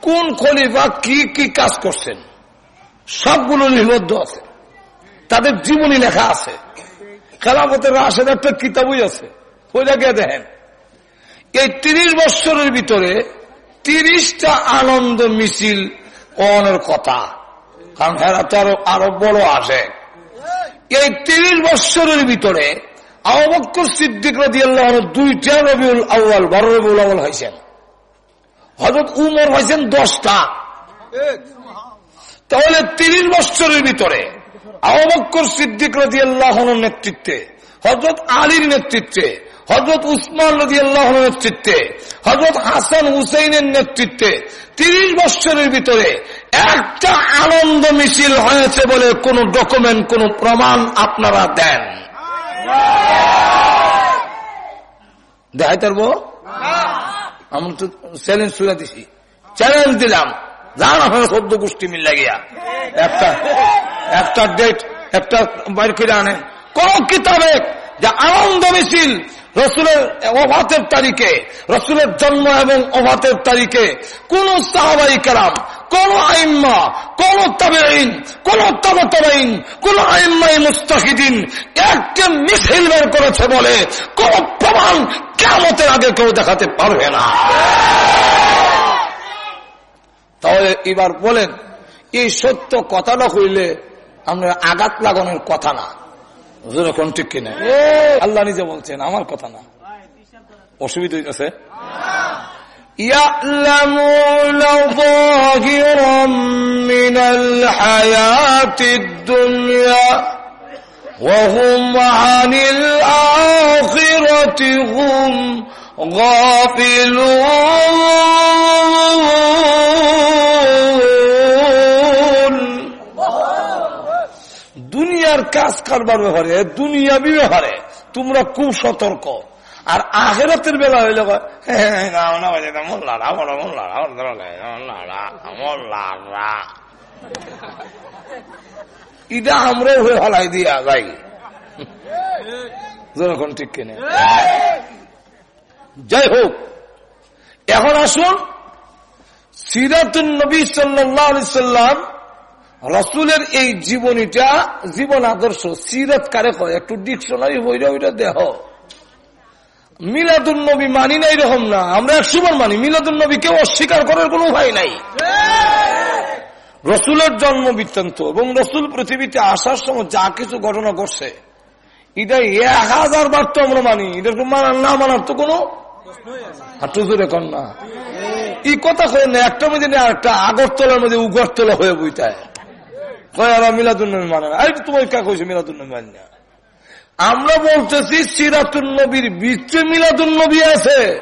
কোন খলিফা কি কি কাজ করছেন? সবগুলো লিপিবদ্ধ আছে। তাদের জীবনী লেখা আছে। খেলাফতের রাশেদ একটা কিতাবই আছে। ওইটা গিয়ে দেখেন, এই তিরিশ বৎসরের ভিতরে তিরিশটা আনন্দ মিছিল কনের কথা। কারণ হেরা তো আরও আরও বড় আসে। এই তিরিশ বৎসরের ভিতরে আবক্কর সিদ্দিক রাজি আল্লাহ দুইটা রবিউল আউ্বাল বারো রবিউল আউ্বাল হয়েছেন হজরত উমর হয়েছেন দশটা। তাহলে তিরিশ বৎসরের ভিতরে আবক্কর সিদ্দিক রাজি আল্লাহ নেতৃত্বে হজরত আলীর নেতৃত্বে হজরত উসমান রদি আল্লাহর নেতৃত্বে হজরত হাসান হুসেইনের নেতৃত্বে তিরিশ বৎসরের ভিতরে একটা আনন্দ মিছিল হয়েছে বলে কোন ডকুমেন্ট কোন প্রমাণ আপনারা দেন। দেখাই পারব আমি তো চ্যালেঞ্জ শুনে দিছি। চ্যালেঞ্জ দিলাম। যান আপনার সদ্য গোষ্ঠী মিল লাগিয়া। একটা একটা ডেট একটা বাইর করে আনেন। কোন কিতাবে যে আনন্দ মিছিল রসুলের অভাতের তারিখে, রসুলের জন্ম এবং অভাতের তারিখে কোন সাহাবাই কালাম কোন আইম্মা, কোন তাবেইন কোন তবতবাইন কোন আইম্মাই মুস্তাহিদিন একটা মিছিল বের করেছে বলে কোন প্রমাণ কেমতের আগে কেউ দেখাতে পারবে না। তাহলে এবার বলেন, এই সত্য কথাটা হইলে আমরা আঘাত লাগানোর কথা না। কোন ঠিক কিনা আল্লাহ নিজে বলছেন আমার কথা না অসুবিধা হইতেছে يعلمون ظاهرا من الحياة الدنيا وهم عن الآخرة هم غافلون দুনিয়ার কাজ কারবার ব্যাপারে, দুনিয়াবি ব্যাপারে তোমরা খুব সতর্ক। আর আখেরাতের বেলা হইল ইটা আমরা হয়ে হালাই দিয়া যাই। যখন ঠিক কিনে। যাই হোক, এখন আসুন সিরাতুল নবী সাল্লাম রসুলের এই জীবনীটা, জীবন আদর্শ, সিরত কারে কয়? একটু ডিকশনারি বইটা ওইটা দেহ মিলাদুল নবী মানি নাই এরকম না। আমরা একশো বার মানি। মিলাদুল নবী কেউ অস্বীকার করার কোনো উপায় নাই। রসুলের জন্ম বৃত্তান্ত এবং রসুল পৃথিবীতে আসার সময় যা কিছু ঘটনা ঘটছে এটা এক হাজার বার তো আমরা মানি। এটা মানার, না মানার তো কোনো হাঁটু জোরে না। এই কথা কয়ে না একটা মধ্যে না, একটা আগরতলার মধ্যে উগরতলা হয়ে বইতায়। কয়, আর মিলাদুল মানে না। আরে তোমার কা কইছে মিলাদুল নবী মানে না। আমরা বলতেছি সিরাতুল নবীর বিচ্ছে মিলাদুল নবী আছে।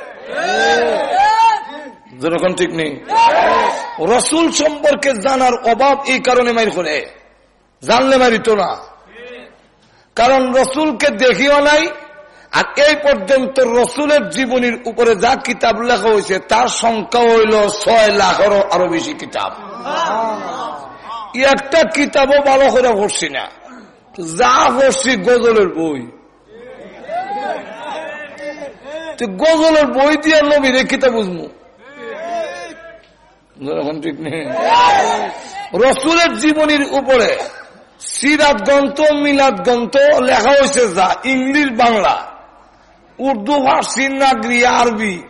যেরকম ঠিক নেই। রসুল সম্পর্কে জানার অভাব এই কারণে মাইর করে। জানলে মারিত না। কারণ রসুলকে দেখিও নাই, আর এই পর্যন্ত রসুলের জীবনীর উপরে যা কিতাব লেখা হয়েছে, তার সংখ্যা হইল ছয় লাখেরও আরও বেশি কিতাব। একটা কিতাবও ভালো করে পড়ছি না। যা পড়ছি গজলের বই। গজলের বই দিয়ে নবীর কিতাব বুঝব ঠিক নেই। রসুলের জীবনীর উপরে সিরাত গ্রন্থ, মিলাদ গ্রন্থ লেখা হয়েছে যা ইংলিশ বাংলা। উর্দু, ফার্সি, নাগরি, আরবি।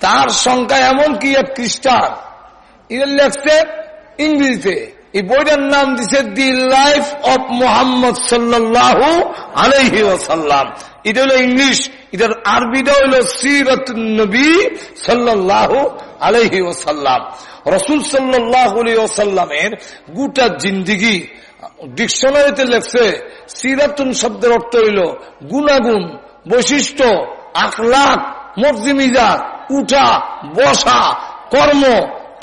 তার সংখ্যা এমন কি এক খ্রিস্টান। লেখছে ইংরেজিতে এই বইটার নাম দিছে দি লাইফ অফ মোহাম্মদ সাল্লাহ আলহি ওসাল্লাম এটা হলো ইংলিশ, এটার আরবিটা হইল সিরত নবী সাল্লাহ আলহি ওসাল্লাম রসুল সাল্লাহ ওসাল্লামের গোটা জিন্দিগি, ডিকশনারিতে লেখছে, সিরাতুন শব্দের অর্থ হইল গুণাগুণ, বৈশিষ্ট্য, আখলাখ, মর্জিমিজাত, উঠা, বসা, কর্ম,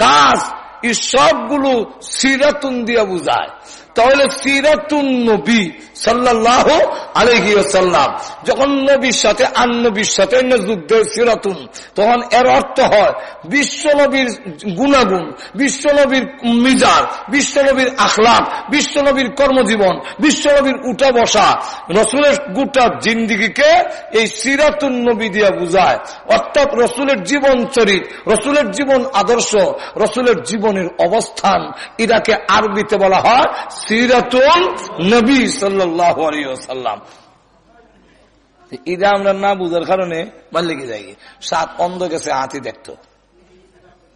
কাজ এই সবগুলো সিরাতুন দিয়া বুঝায়। তাহলে সিরাতুন নবী সাল্লাহ আলহি সাল্লাম যখন নবীর সাথে সাথে যুদ্ধের সিরাতুন, তখন এর অর্থ হয় বিশ্ব নবীর গুণাগুণ, বিশ্ব নবীর মিজার বিশ্ব আখলাপ বিশ্ব নবীর কর্মজীবন, বিশ্ব নবীর উঠা বসা। রসুলের গোটা জিন্দিগিকে এই সিরাতুন নবী দিয়া বুঝায়। অর্থাৎ রসুলের জীবন চরিত, রসুলের জীবন আদর্শ, রসুলের জীবনের অবস্থান ইরাকে আরবিতে বলা হয় সিরাতুল নবী সাল্লাহ সাল্লাম এটা আমরা না বুঝার কারণে লেগে যাই। সাত অন্ধ গেছে, হাতি দেখতো।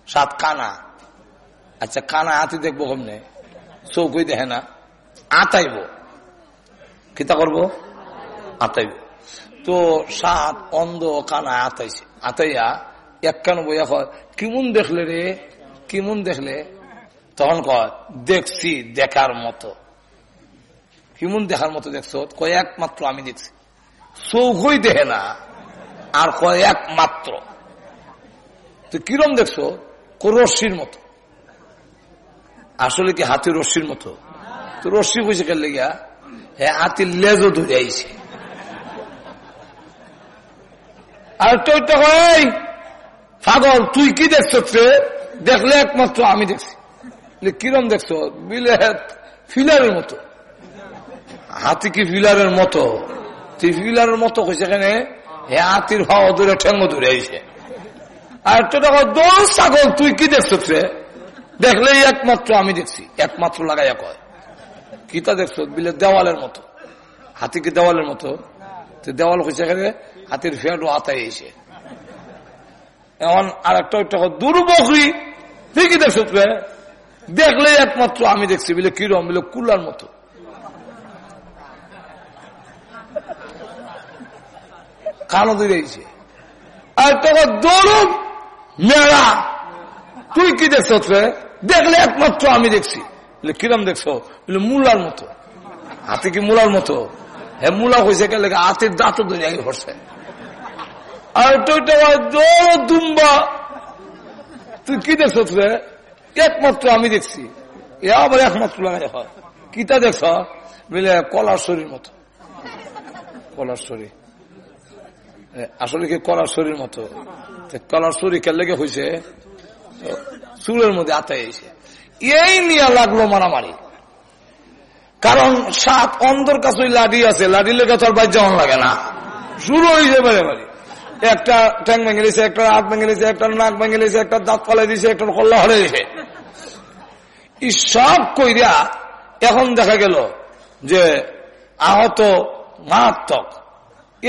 সাত কানা। আচ্ছা কানা, হাতি দেখব কমনে? চৌকই দেখে না। আতাইব। কিতা করব? আতাইব। তো সাত অন্ধ কানা আতাইছে। আতাইয়া এক কান বইয়া হয় কিমন দেখলে রে? কিমন দেখলে? তখন কয়, দেখছি, দেখার মতো। কেমন দেখার মতো দেখছ, কয়েক মাত্র আমি দেখছি। চৌকই দেখে না, আর কয়েক মাত্র। তো কিরম দেখছ? রশ্মির মতো। আসলে কি হাতি রশ্মির মতো? তো রশ্মি বুঝে গেলে গিয়া হ্যাঁ হাতির লেজও ধরে আইছে। আর তো পাগল, তুই কি দেখছ দেখলে একমাত্র আমি দেখছি। কিরম দেখছ? বিলেত ফিলারের মতো। হাতি কি ফিলারের মতো। তুই মতো কইছে এখানে হে হাতির হাওয়া দূরে ঠেঙ্গ দূরে আইছে। আর একটা দেখো, দোষ ছাগল, তুই কি দেখছ দেখলেই একমাত্র আমি দেখছি। একমাত্র লাগাইয়া কয়। কিতা দেখছ বিলে দেওয়ালের মতো। হাতি কি দেওয়ালের মতো। দেওয়াল হয়েছে এখানে হাতির ফেটও আতায় এসে এমন আর একটা একটা দুর্বকরি ঠিকই দেখছ দেখলেই একমাত্র আমি দেখছি। বিলে কিরম? বিলে কুলার মতো। কালো দিয়েছে। আর তখন দৌড় মেলা তুই কি দেখছ দেখলে একমাত্র আমি দেখছি। কিরম দেখছ? মূলার মতো। হাতে কি মূলার মতো? হ্যাঁ মূলা হয়েছে লেগে? হাতের দাঁতও দুনিয়ায় ভরছে। আর দৌড় দুম্বা। তুই কি দেখছ একমাত্র আমি দেখছি। এ আবার একমাত্র লাগাই হয়। কিতা দেখছ? বলে, কলার শরীর মতো। কলার শরীর আসলে কি কলার শরীর মতো? কলার শরীর লেগে হয়েছে চুলের মধ্যে আতায় এসে এই নিয়ে লাগল মারামারি। কারণ সাত অন্ধর কাছে লাডি আছে লাডি লেগে তোর বাইর যেমন লাগে না। শুরু হয়েছে বারে বারে একটা ট্যাং ভেঙে দিয়েছে একটা হাত ভেঙে দিয়েছে একটা নাক ভেঙে দিয়েছে একটা দাঁত ফালে দিয়েছে একটা কল্লা হলে দিয়েছে সব কইরা এখন দেখা গেল যে আহত মারাত্মক।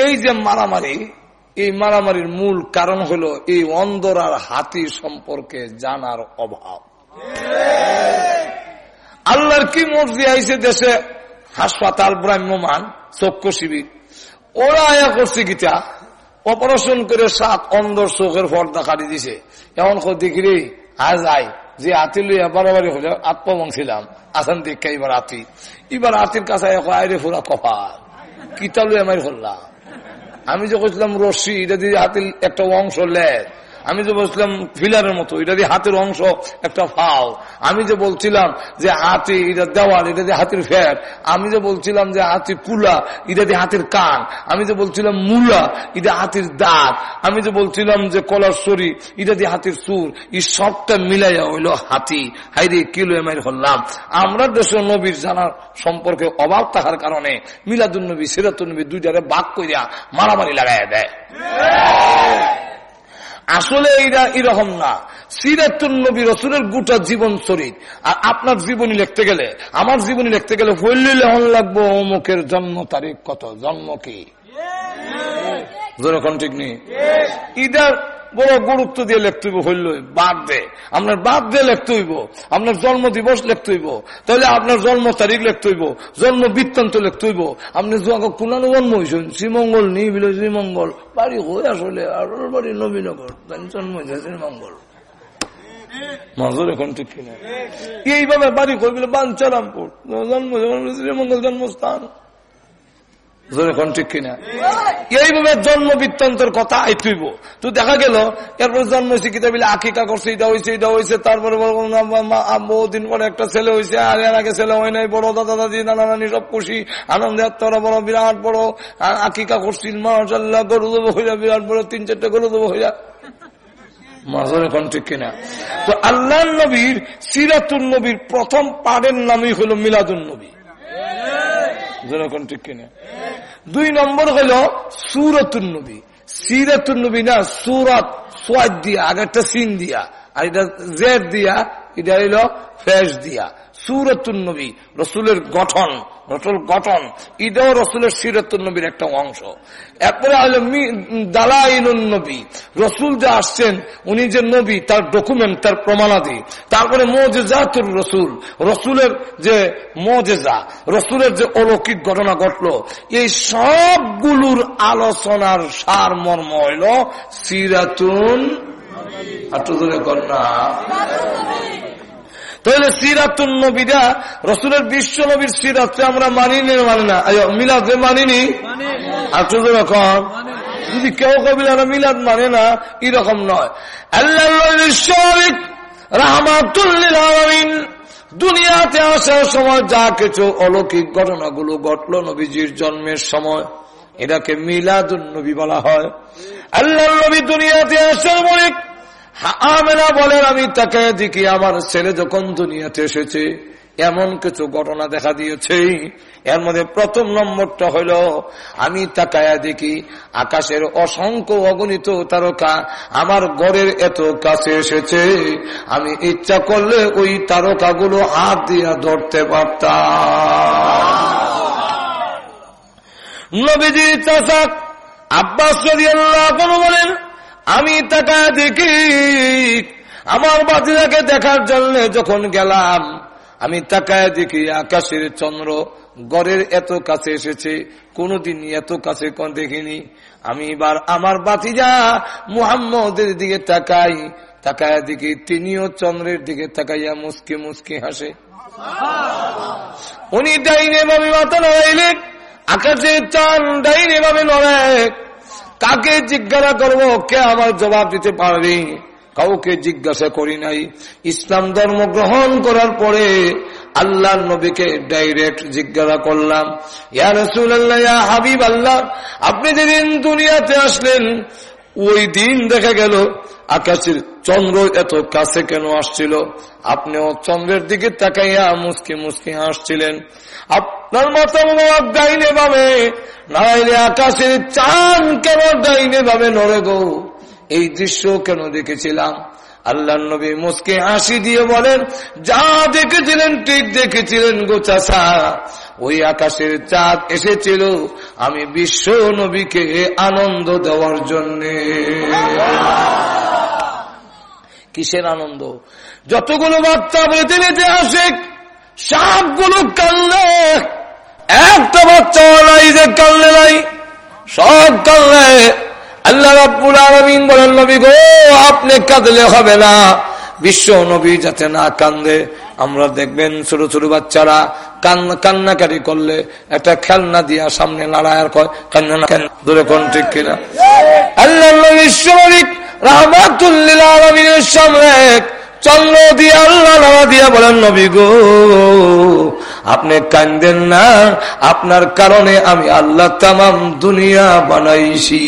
এই যে মারামারি, এই মারামারির মূল কারণ হলো এই অন্দর আর হাতি সম্পর্কে জানার অভাব। আল্লাহর কি মর্জি আইছে দেশে হাসপাতাল ব্রাহ্মমান, চক্ষু শিবির। ওরা আয়া করছে গীতা অপারেশন করে সাত অন্দর চোখের পর্দা কাটি দিছে। এমন দেখি রে, আজ আয়। যে হাতি লইয়া বাড়াবাড়ি হলে আত্মা ছিলাম। আসান দীক্ষা এবার হাতি। এবার হাতির কাছে কপাল। কিতা লইয়া মারি হল্লাম আমি যে ছিলাম রশি এটা দিয়ে হাতের একটা অংশ লেজ। আমি যে বলছিলাম ফিলারের মতো, এটা দিয়ে হাতের অংশ একটা ফাও আমি যে বলছিলাম যে হাতি এটা দেওয়াল, এটা দিয়ে হাতের ফ্যাট আমি যে বলছিলাম যে হাতি কুলা, এটা দিয়ে হাতের কান। আমি যে বলছিলাম মুলা, এটা হাতির দাঁত। আমি যে বলছিলাম যে কলার শরী এটা দিয়ে হাতির সুর। এই সবটা মিলাইয়া হইল হাতি। হাইরে কিলো এমাইর হলাম আমরা দেশের নবীর জানার সম্পর্কে অভাব থাকার কারণে মিলাদুল নবী সিরাতুল নবী দুইটারে বাক করিয়া মারামারি লাগাইয়া দেয়। আসলে এইটা এরকম না। সিরাতুল নবী রসুলের গোটা জীবন শরীর। আর আপনার জীবনী লিখতে গেলে আমার জীবনী লিখতে গেলে হইলে লেহন লাগবো অমুকের জন্ম তারিখ কত? জন্ম কি? ঠিক নেই? ইদার বড় গুরুত্ব দিয়ে লিখতে হইব হইল বাদ দে। আপনার বাদ দিয়ে লিখতে হইব আপনার জন্ম দিবস লিখতে হইব তাহলে আপনার জন্ম তারিখ লিখতে হইব জন্ম বৃত্তান্ত লিখতে হইব। আপনি কোনানো জন্ম হয়েছেন শ্রীমঙ্গল নেই বিলে শ্রীমঙ্গল বাড়ি হয়ে আসলে আর বাড়ি নবীনগর জন্ম হয়েছে শ্রীমঙ্গল। মাজর এখন ঠিক কিনা? এইভাবে বাড়ি করবিলে বাঞ্চারামপুর জন্ম শ্রীমঙ্গল জন্মস্থান। ঠিক কিনা? এইভাবে জন্ম বৃত্তান্তর কথা আইতুইব। তো দেখা গেল, এরপর জন্ম শিক্ষিত বলে, আকিকা করছে এটা হয়েছে এটা হয়েছে তারপরে বহুদিন পরে একটা ছেলে হয়েছে আর এর আগে ছেলে হয় নাই, বড় দাদা দাদি, নানা নানি সব খুশি, আনন্দে আত্মরা বড়, বিরাট বড় আকিকা করছিল মাসাল্লাহ গরু দেবো হইয়া, বিরাট বড়, তিন চারটে গরু দেবো হইয়া। মাজর এখন ঠিক কিনা? তো আল্লাহ নবীর সিরাতুল নবীর প্রথম পাড়ের নামই হলো মিলাদুল নবী। জনগণ ঠিক কিনা। দুই নম্বর হল সুরতুল নবী। সিরাতুল নবী না, সুরত সোয়াদ দিয়া, আগেরটা সিন দিয়া, আর এটা জের দিয়া, এটা হইল ফেস দিয়া। সুরতুল নবী, রসুলের গঠন, রসুল গঠন, এটাও রসুলের সিরতুল নবীর একটা অংশ। এরপরে হলো দালাইনুল নবী, রসুল যে আসছেন, উনি যে নবী, তার ডকুমেন্ট তার প্রমাণাদি। তারপরে মোজেজাতুর রসুল, রসুলের যে মোজেজা, রসুলের যে অলৌকিক ঘটনা ঘটলো, এই সবগুলোর আলোচনার সার মর্ম হইল সিরাতুন আট্টুদরে কন্যা তাহলে সিরাতুল নবীরা রসুলের বিশ্ব নবীর সিরাতকে আমরা মানি নি মানি না? মিলাদে মানিনি? আর শুধু রকম যদি কেউ কবিলারা মিলাদ মানে না এরকম নয়। আল্লাহ রাহমাতুল্লিল দুনিয়াতে আসার সময় যা কিছু অলৌকিক ঘটনাগুলো ঘটল নবীজির জন্মের সময় এটাকে মিলাদুল নবী বলা হয়। আল্লাহ নবী দুনিয়াতে আসার আমেনা বলেন, আমি তাকে দেখি আমার ছেলে যখন দুনিয়াতে এসেছে, এমন কিছু ঘটনা দেখা দিয়েছে। এর মধ্যে প্রথম নম্বরটা হইল, আমি তাকায়া দেখি আকাশের অসংখ্য অগণিত তারকা আমার গড়ের এত কাছে এসেছে। আমি ইচ্ছা করলে ওই তারকাগুলো হাত দিয়া ধরতে পারতাম। নবীজি চাষাক আব্বাস বলেন আমি তাকায়া দেখি আমার বাজিরাকে দেখার জন্য যখন গেলাম, আমি তাকায় দেখি আকাশের চন্দ্র গড়ের এত কাছে এসেছে, কোনদিন এত কাছে দেখিনি। আমি এবার আমার বাতিজা মুহাম্মদের দিকে তাকাই, তাকায় দেখি তিনিও চন্দ্রের দিকে তাকাইয়া মুসকে মুসকে হাসে। উনি ডাইনে ভাবে মাথা নড়াইলেন আকাশে চান ডাইনে ভাবে নড়ায়। কাকে জিজ্ঞাসা করব? কে আমার জবাব দিতে পারবে কাউকে জিজ্ঞাসা করি নাই। ইসলাম ধর্ম গ্রহণ করার পরে আল্লাহ নবীকে ডাইরেক্ট জিজ্ঞাসা করলাম হাবিব আল্লাহ আপনি যেদিন দুনিয়াতে আসলেন, ওই দিন দেখা গেল, আকাশের চন্দ্র এত কাছে কেন আসছিল? আপনিও চন্দ্রের দিকে তাকাইয়া মুসকে মুসকে হাসছিলেন। আপনার মাথা ডাইনে ভাবে নাইলে আকাশের চান কেন ডাইনে ভাবে নড়ে গো? এই দৃশ্য কেন দেখেছিলাম? আল্লাহ নবী মুসকে হাসি দিয়ে বলেন, যা দেখেছিলেন, ঠিক দেখেছিলেন গোচাষা ওই আকাশের চাঁদ এসেছিল আমি বিশ্ব নবীকে আনন্দ দেওয়ার জন্য। কিসের আনন্দ? যতগুলো বেঁচে বেঁচে আসে, সবগুলো কানলে একটা বাচ্চা নাই যে কানলে নাই, সব কানলে আল্লাহ রাব্বুল আলমিন বলেন, নবী গো, আপনি কাঁদলে হবে না। বিশ্ব নবী যাতে না কান্দে। আমরা দেখবেন ছোট ছোট বাচ্চারা কান্নাকারি করলে একটা খেলনা দিয়া সামনে রাহমাতুল্লিল আলমিনের সামনে চন্দ্র দিয়া, আল্লাহ দিয়া বলেন, নবী গো আপনি কান্দেন না, আপনার কারণে আমি আল্লাহ তামাম দুনিয়া বানাইছি।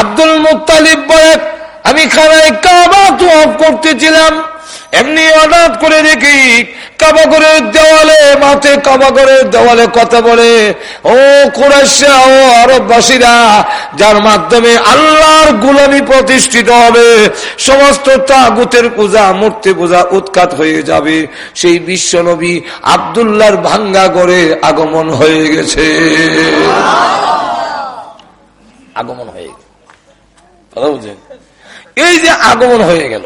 আব্দুল মুতালিব বলে আমি খানায় কাবা তো করতেছিলাম। এমনি হঠাৎ করে দেখি কাবাগরের দেওয়ালে, মাঠে কাবাগরের দেওয়ালে কথা বলে, ও কুরাশা ও আরববাসীরা, যার মাধ্যমে আল্লাহর গুলামি প্রতিষ্ঠিত হবে, সমস্ত তাগুতের পূজা, মূর্তি পূজা উৎখাত হয়ে যাবে। সেই বিশ্ব নবী আবদুল্লার ভাঙ্গা গড়ে আগমন হয়ে গেছে। আগমন হয়ে গেছে কথা বুঝলেন? এই যে আগমন হয়ে গেল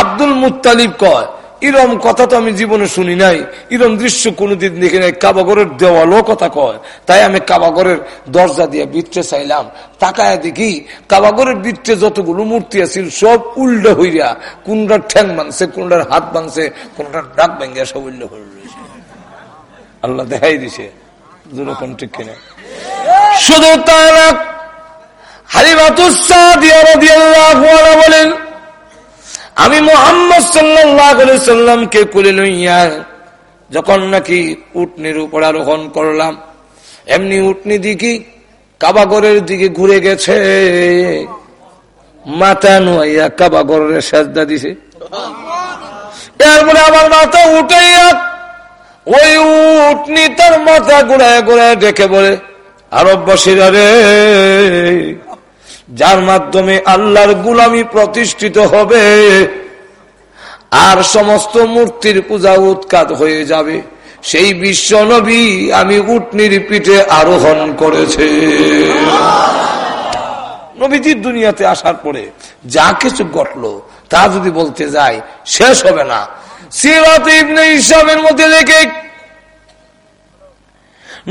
আব্দুল মুতালিব কয়, ইরম কথা তো আমি জীবনে শুনি নাই। ইরম দৃশ্য কোনোদিন দেখি নাই। কাবাগরের দেওয়ালও কথা কয়। তাই আমি কাবাগরের দরজা দিয়ে বৃত্তে চাইলাম। তাকায় দেখি কাবাগরের বৃত্তে যতগুলো মূর্তি আছিল, সব উল্টো হইয়া কোনটার ঠ্যাং ভাঙছে কোনটার হাত ভাঙছে কোনটার ডাক ভাঙ্গিয়া সব উল্টো হয়ে রয়েছে। আল্লাহ দেখাই দিছে। দুরকম ঠিক কিনা? শুধু তারা হারিমাতুসা দিয়ে বলেন আমি মোহাম্মদ সাল্লামকে কুলে লইয়া যখন নাকি উটনির উপর আরোহণ করলাম, এমনি উটনি দিকে কাবাগরের দিকে ঘুরে গেছে। মাথা নুয়াইয়া কাবাগরের সাজদা দিছে। এরপরে আমার মাথা উঠাইয়া ওই উটনি তার মাথা ঘুরায় ঘুরায় ডেকে বলে আরব বসিরা রে যার মাধ্যমে আল্লাহর গুলামি প্রতিষ্ঠিত হবে, আর সমস্ত মূর্তির পূজা উৎখাত হয়ে যাবে। সেই বিশ্ব নবী আমি উটনির পিঠে আরোহণ করেছে। নবীজির দুনিয়াতে আসার পরে যা কিছু ঘটলো, তা যদি বলতে যাই, শেষ হবে না। সিরাত ইসলামের মধ্যে দেখে,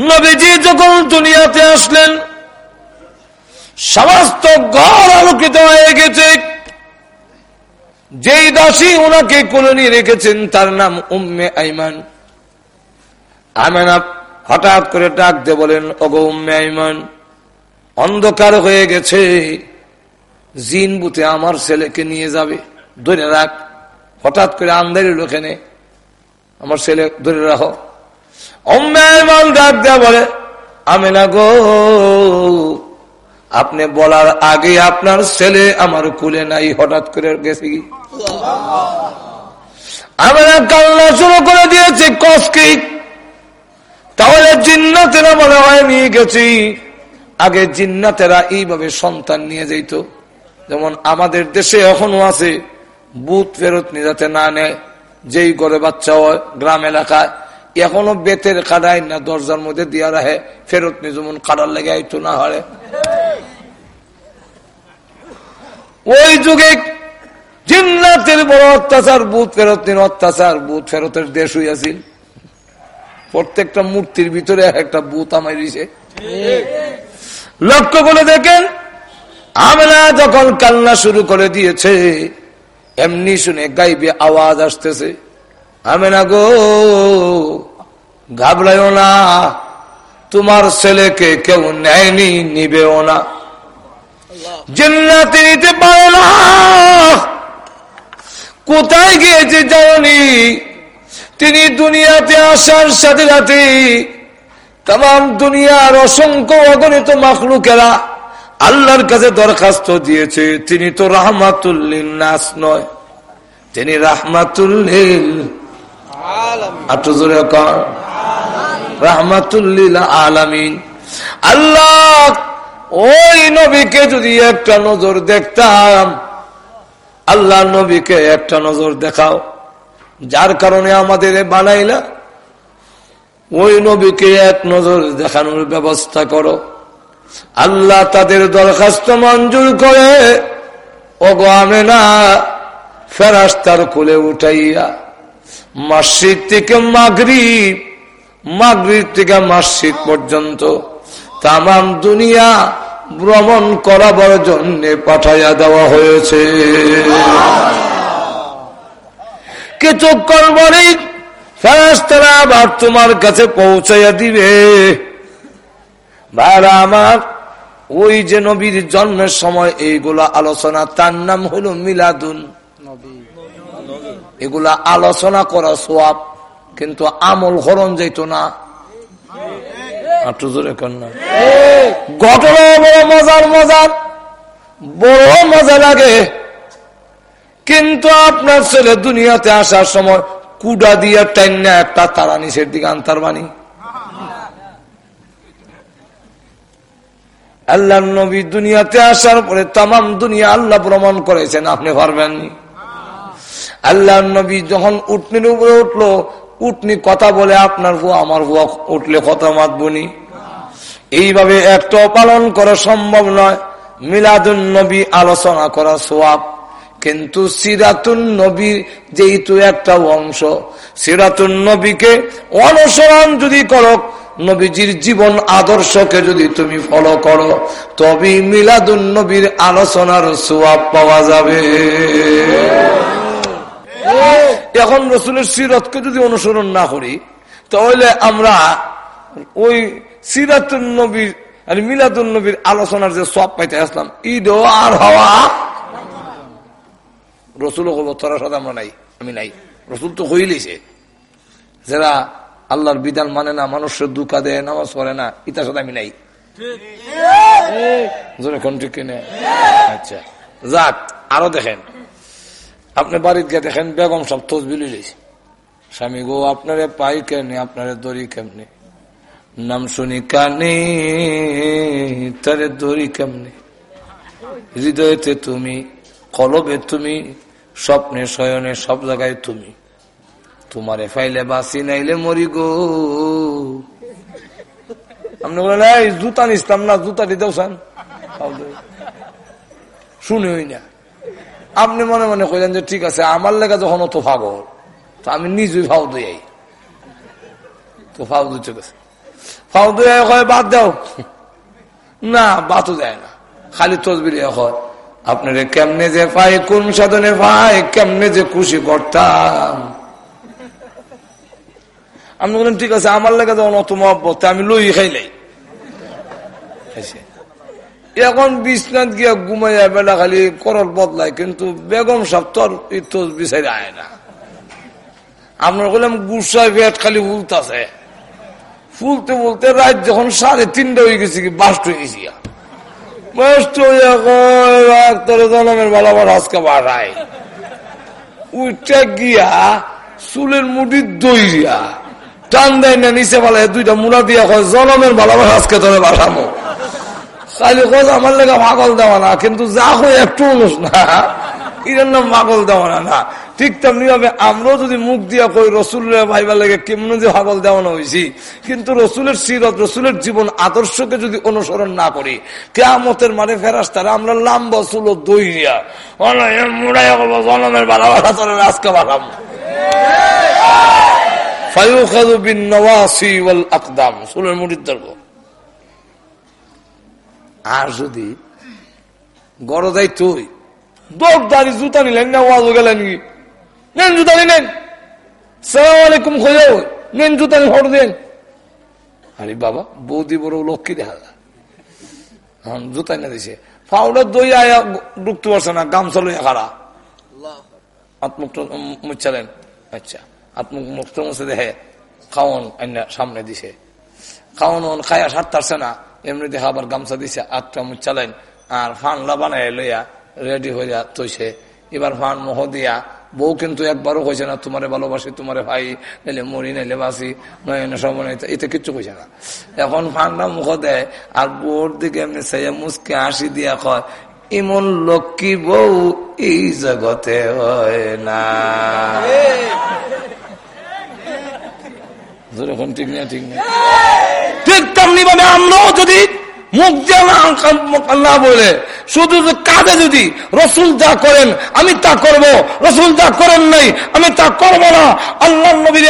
নবীজি যখন দুনিয়াতে আসলেন সমস্ত ঘর আলোকিত হয়ে গেছে। যেই দাসী ওনাকে কোলে নিয়ে রেখেছেন, তার নাম উম্মে আইমান। আমেনা হঠাৎ করে ডাক দে বলেন অগো উম্মে আইমান, অন্ধকার হয়ে গেছে। জিন বুতে আমার ছেলেকে নিয়ে যাবে, ধরে রাখ। হঠাৎ করে আন্দারি লোকেনে আমার ছেলে ধরে রাখো। অম্মে আইমান ডাক দেয়া বলে, আমেনা গো আপনি বলার আগে আপনার ছেলে আমার কুলে নাই, হঠাৎ করে গেছে কি? আমরা কান্না শুরু করে দিয়েছি কসকি তাহলে জিন্নাতেরা মনে হয় নিয়ে গেছি। আগে জিন্নাতেরা এইভাবে সন্তান নিয়ে যেত যেমন আমাদের দেশে এখনও আছে বুথ ফেরত নিয়ে যাতে না নেয়। যেই করে বাচ্চা হয়, গ্রাম এলাকায় এখনও বেতের কাটায় না দরজার মধ্যে দিয়া রাখে, ফেরত নিয়ে যেমন কাটার লেগে আইতো না হারে ওই যুগে জিন্নাতের বড় অত্যাচার বুথ ফেরত নিন অত্যাচার বুথ ফেরতের দেশ হইয়াছিল প্রত্যেকটা মূর্তির ভিতরে একটা বুথ আমার লক্ষ্য করে দেখেন, আমরা যখন কান্না শুরু করে দিয়েছে, এমনি শুনে গাইবে আওয়াজ আসতেছে। আমেনা গো ঘাবড়াইও না। তোমার ছেলেকে কেউ নেয়নি, নিবেও না। জিন্নাতে নিতে পারে না। কোথায় গিয়েছে জানি? তিনি দুনিয়াতে আসার সাথে সাথে তাম দুনিয়ার অসংখ্য অগণিত মাখলুকেরা আল্লাহর কাছে দরখাস্ত দিয়েছে, তিনি তো রাহমাতুল্লিল নাস নয়। তিনি রাহমাতুল্লিল আলামিন। আল্লাহ, ওই নবীকে যদি একটা নজর দেখতাম, আল্লাহ নবীকে একটা নজর দেখাও। যার কারণে আমাদের বানাইলা। ওই নবীকে এক নজর দেখানোর ব্যবস্থা করো। আল্লাহ তাদের দরখাস্ত মঞ্জুর করে, ওগো আমে না ফেরাস্তার কোলে উঠাইয়া মসজিদ থেকে মাগরিব মাগরিব থেকে মসজিদ পর্যন্ত তাম দুনিয়া ভ্রমণ করাবার জন্য পাঠাইয়া দেওয়া হয়েছে। কিছুক্ষণ পরেই ফেরাস্তারা আবার তোমার কাছে পৌঁছাইয়া দিবে। ভাইরা আমার, ওই যে নবীর জন্মের সময় এইগুলা আলোচনা, তার নাম হলো মিলাদুন এগুলা আলোচনা করা সোয়াব, কিন্তু আমল হরণ যাইত না। লাগে। কিন্তু আপনার ছেলে দুনিয়াতে আসার সময় কুডা দিয়ে টাইন একটা তারা নিচের দিকে আনতার বাণী। আল্লাহ নবী দুনিয়াতে আসার পরে তাম দুনিয়া আল্লাহ ভ্রমণ করেছেন, আপনি পারবেননি। আল্লাহ নবী যখন উটনির উপরে উঠল, উটনি কথা বলে, আপনার ভুয়া, আমার ভুয়া, উঠলে কথা মাতবনি এইভাবে একটা পালন করা সম্ভব নয়। মিলাদুন নবী আলোচনা করা সোয়াব। কিন্তু সিরাতুন নবীর যেহেতু একটা অংশ, সিরাতুন নবীকে অনুসরণ যদি করো, নবীজির জীবন আদর্শকে যদি তুমি ফলো করো তবে মিলাদুন নবীর আলোচনার সোয়াব পাওয়া যাবে। এখন রসুলের সিরতকে যদি অনুসরণ না করি তাহলে আমরা ওই সিরাতুল নবীর আর মিলাদুল নবীর আলোচনার যে সব পাইতে আসলাম ঈদ আর হওয়া রসুল তোরা সাথে আমরা নাই আমি নাই। রসুল তো হইলেছে যারা আল্লাহর বিধান মানে না মানুষের দুঃখা দেয় নামাজ পড়ে না ইতার সাথে আমি নাই। ঠিক কিনে? আচ্ছা। যাক আরও দেখেন। আপনি বাড়িতে গিয়ে দেখেন, বেগম সব তসবিল লইছে স্বামী গো, আপনারে পাই কেমনি? আপনারে দড়ি কেমনি? নাম শুনি কানে, তারে দড়ি কেমনি? হৃদয়তে তুমি, কলবে তুমি, স্বপ্নে শয়নে সব জায়গায় তুমি। তোমারে ফাইলে বাসি নাইলে মরি গো। আপনি বলেন, এই জুতা নিস্তাম না জুতা দিতেও শুনে হই না। আপনি মনে মনে কইলেন যে, ঠিক আছে, আমার লেগে যখন অত ফাগল তো আমি নিজেই ফাউ দিই তো ফাউ দিতে গেছে। ফাউ দিয়ে হয় বাদ দাও। না বাতও দেয় না। খালি তসবির হয়, আপনার কেমনে যে পাই, কোন সাধনে পাই, কেমনে যে খুশি করতাম? আমি বললাম, ঠিক আছে, আমার লেগে যখন অত মহব্বত আমি লই খাইলাই। এখন বিশ্বনাথ গিয়া ঘুমাইয়া বেলা খালি করল বদলায়, কিন্তু বেগম সাহ তোর তোর বিচারে আয় না। আপনার বললাম গুসায় পেট খালি ফুলতেছে ফুলতে ফুলতে রাত যখন সাড়ে তিনটা হয়ে গেছে বাস্ট হয়ে গেছি বাস্ট হইয়া জনমের বেলা আজকে বাড়ায়। উঠে গিয়া চুলের মুড়ির দইয়া টান দেয় না, নিচে পালায় দুইটা মুড়া দিয়া হয় জনমের ভালোবাসা আজকে তোরে বাসামো খালি কোচ আমার লেগে পাগল দেওয়া না, কিন্তু যা হয় একটু মানুষ না। পাগল দেওয়া না ঠিক তেমনি আমরাও যদি মুখ দিয়া কই রসুলের ভাইবার লেগে কেমন যে পাগল দেওয়ানো হয়েছি কিন্তু রসুলের সিরত, রসুলের জীবন আদর্শকে যদি অনুসরণ না করি কেমতের মানে ফেরাস তারা আমরা লাম্বা চুল দইয়া মুড়াই জনমের ভালোবাসা তোর আজকে বাড়াম ফায়ুখাদু বিন নওয়াসি ওয়াল আকদাম, চুলের মুড়ির দর্গ। আর যদি গড় যাই তুই, দৌড় দাঁড়ি জুতা নিলেন না, ওয়াজ গেলেন কি? নেন জুতা নিলেন। সালাম আলাইকুম খোঁজো নেন জুতা হর দেন। আরে বাবা, বৌদি বড় লক্ষ্মী দেখা যায়। জুতা না দিছে। ফাউডার দই আয়া ঢুকতে পারছে না, গামছা লইয়া খারা আত্মুক্ত মুচ্ছালেন আচ্ছা আত্মুক মুক্ত মুছে দেখে খাওয়ন সামনে দিছে। খাওয়ান খায়া সারতারছে না। এমনি দেখা আবার গামছা দিছে, আটটা মুচ্ছালেন আর ফানলা বানায় লইয়া রেডি হইয়া তৈছে এবার ফান মোহ দিয়া, বউ কিন্তু একবারও কইছে না, তোমারে ভালোবাসি, তোমারে ভাই, নাইলে মরি, নাইলে বাসি নয়নে সময় এটা কিচ্ছু কইছে না। এখন ফান্ডা মুখ দেয়, আর বউর দিকে এমনি সাইয়া মুসকে হাসি দিয়া কয়, ইমন লক্ষ্মী বউ এই জগতে হয় না। ঠিক তেমনি ভাবে আমরাও যদি মুখ দিয়ে না বলে, শুধু কাজে যদি রসুল যা করেন, আমি তা করব, রসুল যা করেন নাই, আমি তা করব না। আল্লাহ নবীর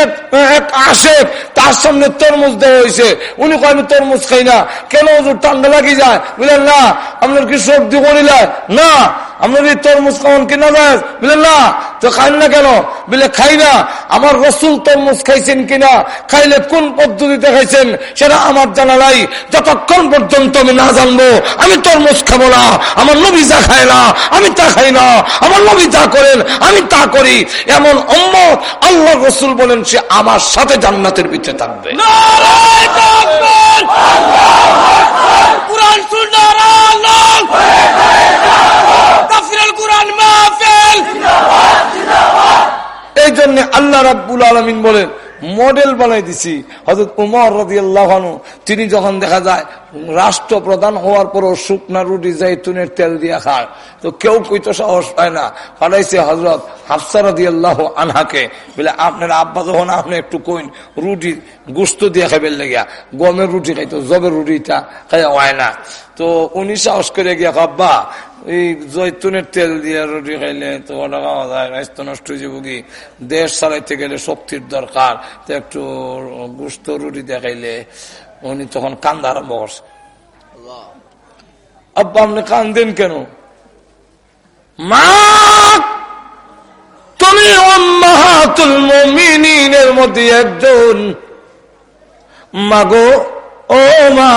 এক আসে তার সামনে তরমুজ দেওয়া হয়েছে। উনি কয়, আমি তরমুজ খাই না। কেন ঠান্ডা লাগি যায়? বুঝলেন না, আপনার কি সর্দি করিলে? না। আপনার এই তরমুজ কেমন কিনা যায় বুঝলেন না। তো খাই না কেন? বলে, খাই না। আমার রসুল তরমুজ খাইছেন কিনা খাইলে কোন পদ্ধতিতে খাইছেন সেটা আমার জানা নাই। যতক্ষণ পর্যন্ত আমি না জানব, আমি তরমুজ খাব না। আমার নবী যা খায় না, আমি তা খাই না। আমার নবী যা করেন, আমি তা করি। এমন অম্মত আল্লাহ রসুল বলেন, সে আমার সাথে জান্নাতের ভিতরে থাকবে। এই জন্য আল্লাহ রাব্বুল আলমিন বলেন মডেল বানাই দিছি। হজরত উমর রদি আল্লাহানু তিনি যখন দেখা যায় রাষ্ট্রপ্রধান হওয়ার পরও শুকনা রুটি জাইতুনের তেল দিয়া খায়। তো কেউ কইতো সাহস পায় না। পাঠাইছে হজরত হাফসার রদি আল্লাহ আনহাকে। বলে, আপনার আব্বা যখন আপনি একটু কইন, রুটি গুস্ত দিয়ে খাইবেন লেগিয়া, গমের রুটি খাইতো, জবের রুটিটা খাই হয় না। তো উনি সাহস করে গিয়া আব্বা এই জৈতুনের তেল দিয়ে রুটি খাইলে তো ওটা খাওয়া যায় রাস্তা নষ্ট হয়ে যাব দেশ চালাইতে গেলে শক্তির দরকার। তো একটু গুস্ত রুটি দেখাইলে উনি তখন কান্দা আরম্ভ করছে। আব্বা, আপনি কান্দেন কেন? মা, তুমি মাহাতুল মমিনের মধ্যে একজন। মাগো, ও মা,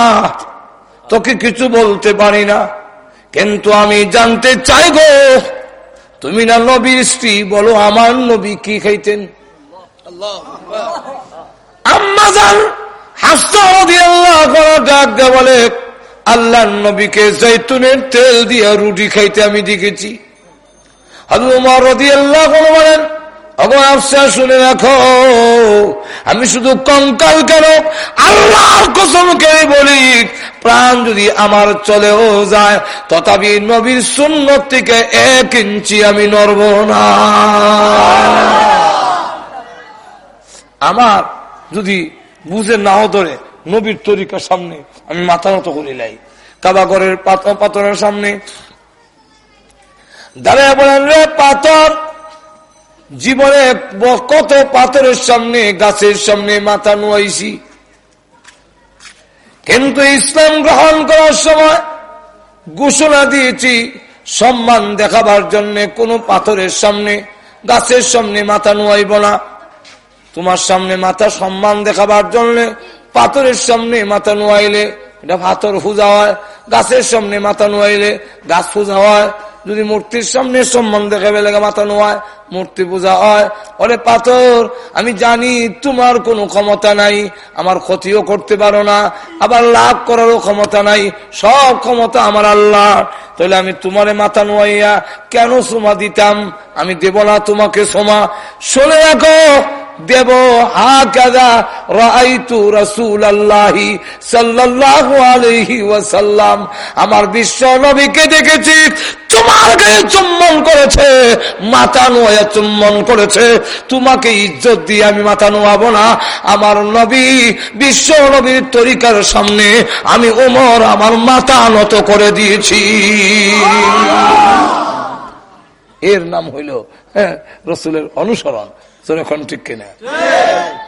তোকে কিছু বলতে পারি না। কিন্তু আমি জানতে চাই গো, তুমি না নবীর স্ত্রী, বলো আমার নবী কি খাইতেন? আম্মাজান বলে আল্লাহ নবীকে জৈতুনের তেল দিয়ে রুটি খাইতে আমি দেখেছি। বলেন শুনে রাখো আমি শুধু কঙ্কাল কেন? আল্লাহর কসমকে বলি প্রাণ যদি আমার চলেও যায়, তথাপি নবীর শূন্য থেকে এক ইঞ্চি আমি নড়ব না। আমার যদি বুঝে নাও ধরে নবীর তরিকার সামনে আমি মাথা মতো করি লাই কাবা ঘরের পাথরের সামনে দাঁড়িয়ে বলেন, রে পাথর জীবনে কত পাথরের সামনে, গাছের সামনে মাথা নুয়াইছি। কিন্তু ইসলাম গ্রহণ করার সময় ঘোষণা দিয়েছি, সম্মান দেখাবার জন্য কোন পাথরের সামনে, গাছের সামনে মাথা নুয়াইব না। তোমার সামনে মাথা সম্মান দেখাবার জন্য পাথরের সামনে মাথা নুয়াইলে, এটা পাথর ফুজা হয়, গাছের সামনে মাথা নুয়াইলে গাছ ফুজা হয় যদি মূর্তির সামনে সম্মান দেখাবে লেগে মাথা নোয়ায়, মূর্তি পূজা হয়, ওরে পাথর, আমি জানি তোমার কোনো ক্ষমতা নাই, আমার ক্ষতিও করতে পারো না, আবার লাভ করারও ক্ষমতা নাই, সব ক্ষমতা আমার আল্লাহ তাহলে আমি তোমারে মাথা নোয়াইয়া কেন সোমা দিতাম? আমি দেব না তোমাকে সোমা। শোনে রাখো দেব হাকাদা রাআইতু রাসূলুল্লাহি সাল্লাল্লাহু আলাইহি ওয়াসাল্লাম। আমার বিশ্ব নবীকে দেখেছি, তোমার গায়ে চুম্বন করেছে, মাথা নোয়া চুম্বন করেছে। তোমাকে ইজ্জত দিয়ে আমি মাথা নোয়াবো না। আমার নবী, বিশ্ব নবীর তরিকার সামনে আমি ওমর আমার মাথা নত করে দিয়েছি। এর নাম হইল হ্যাঁ রসুলের অনুসরণ। এখন ঠিক কিনা?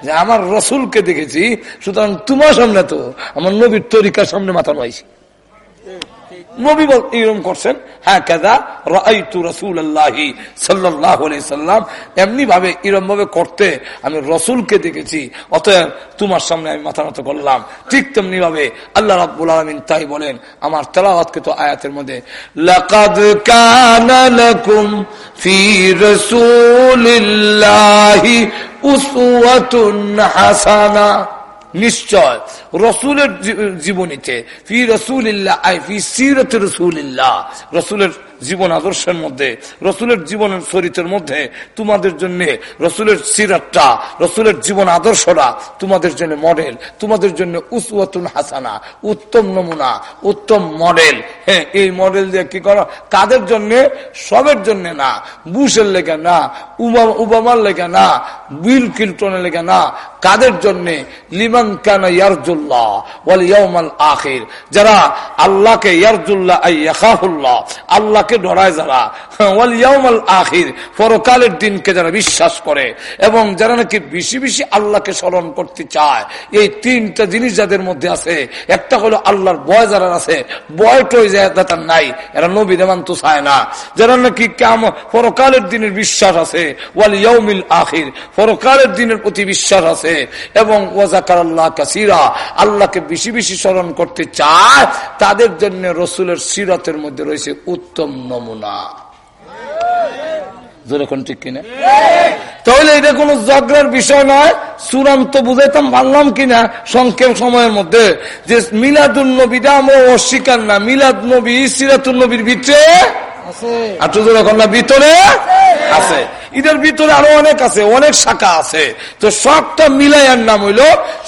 যে আমার রসুলকে দেখেছি, সুতরাং তোমার সামনে তো আমার নবীর তরিকার সামনে মাথা নয়ছি নবী বল এরকম করছেন। হ্যাঁ কেদা রাইতু রসুল আল্লাহি সাল্লাহ সাল্লাম। এমনি ভাবে এরম ভাবে করতে আমি রসুলকে দেখেছি। অতএব তোমার সামনে আমি মাথা নত করলাম। ঠিক তেমনি ভাবে আল্লাহ রাব্বুল আলমিন তাই বলেন, আমার তেলাওয়াতকে তো আয়াতের মধ্যে, লাকাদ কানা ফি রাসূলিল্লাহি উসওয়াতুন হাসানা। নিশ্চয় রসুলের জীবনীতে, ফি রসুলিল্লাহ, আই, ফি সিরত রসুলিল্লাহ, রসুলের জীবন আদর্শের মধ্যে, রসুলের জীবনের চরিত্রের মধ্যে, তোমাদের জন্য রসুলের সিরাতটা, রসুলের জীবন আদর্শরা তোমাদের জন্য মডেল তোমাদের জন্য উসওয়াতুন হাসানা, উত্তম নমুনা, উত্তম মডেল হ্যাঁ এই মডেল দিয়ে কি করো? কাদের জন্য? সবের জন্য না। বুশের লেগে না উবামার লেগে না বিল কিল্টনের লেগে না। কাদের জন্য? লিমান কানা ওয়াল যারা আল্লাহকে আল্লাহকে ডরায় যারা ওয়াল ইয়াউমাল আখির, পরকালের দিনকে যারা বিশ্বাস করে এবং যারা নাকি বেশি বেশি আল্লাহকে স্মরণ করতে চায়, এই তিনটা জিনিস যাদের মধ্যে আছে, একটা হলো আল্লাহর বয় যারা আছে বয়টই তার নাই, এরা নবী দেমান তো চায় না। যারা নাকি কাম, পরকালের দিনের বিশ্বাস আছে, ওয়াল ইয়াউমিল আখির, পরকালের দিনের প্রতি বিশ্বাস আছে, এবং ওয়াজাকার আল্লাহ কাসিরা আল্লাহকে বেশি বেশি স্মরণ করতে চায় তাদের জন্য রসুলের সিরতের মধ্যে রয়েছে উত্তম নমুনা। যেরকম ঠিক কিনা? তাহলে এটা কোন জগরের বিষয় নয়। চূড়ান্ত বুঝাইতাম পারলাম কিনা? সংক্ষেপ সময়ের মধ্যে। যে মিলাদুল নবীটা আমরা অস্বীকার না। মিলাদ নবী সিরাতুল নবীর ভিতরে ভিতরে আছে। এটার ভিতরে আরও অনেক আছে, অনেক শাখা আছে। তো সবটা মিলাইয়ার নাম হইল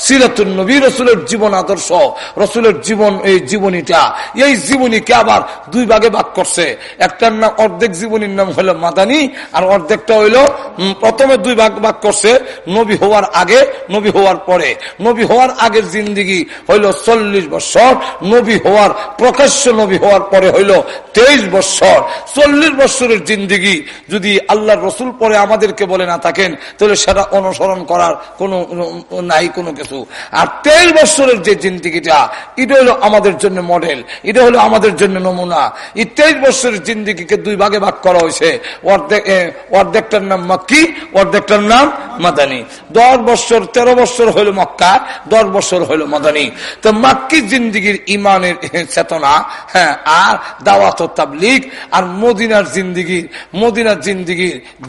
সিরাতুল নবী, রসুলের জীবন আদর্শ, রসুলের জীবন, এই জীবনীটা। এই জীবনীকে আবার দুই ভাগে ভাগ করছে। একটার নাম, অর্ধেক জীবনীর নাম হলো মাদানী, আর অর্ধেকটা হইল প্রথমে দুই ভাগ ভাগ করছে, নবী হওয়ার আগে, নবী হওয়ার পরে। নবী হওয়ার আগের জিন্দিগি হইল চল্লিশ বছর নবী হওয়ার প্রকাশ্য নবী হওয়ার পরে হইল তেইশ বছর চল্লিশ বছরের জিন্দিগি যদি আল্লাহ রসুল পরে আমাদেরকে বলে না থাকেন, তাহলে সেটা অনুসরণ করার কোন, নাই কোনো কিছু। আর তেইশ বছরের যে জিন্দিগিটা, এটা হলো আমাদের জন্য মডেল এটা হলো আমাদের জন্য নমুনা। এই তেইশ বছরের জিন্দিগিকে দুই ভাগে ভাগ করা হয়েছে। অর্ধেকটার নাম মক্কি, অর্ধেকটার নাম মাদানী। দশ বছর, তেরো বছর হইল মক্কা, দশ বছর হইল মাদানী। তো মাক্কি জিন্দিগির ইমানের চেতনা হ্যাঁ আর দাওয়াত তাবলিক আর মদিনার জিন্দিগির মদিনার জিন্দিগির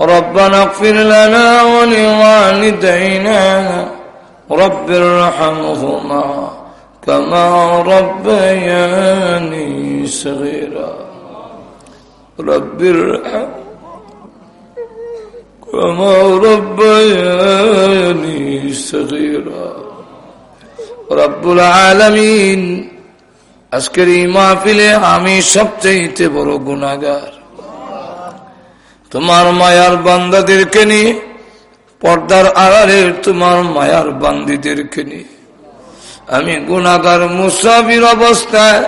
ربنا اغفر لنا ولوالدينا رب ارحمهما كما ربياني صغيرا رب ارحم كما ربياني صغيرا رب العالمين আজকের এই মাহফিলে আমি সবচেয়ে বড় গুণাগার তোমার মায়ার বান্দাদেরকে নিয়ে পর্দার আড়ালের তোমার মায়ার বান্দিদেরকে নিয়ে আমি গুণাগার মুসাফির অবস্থায়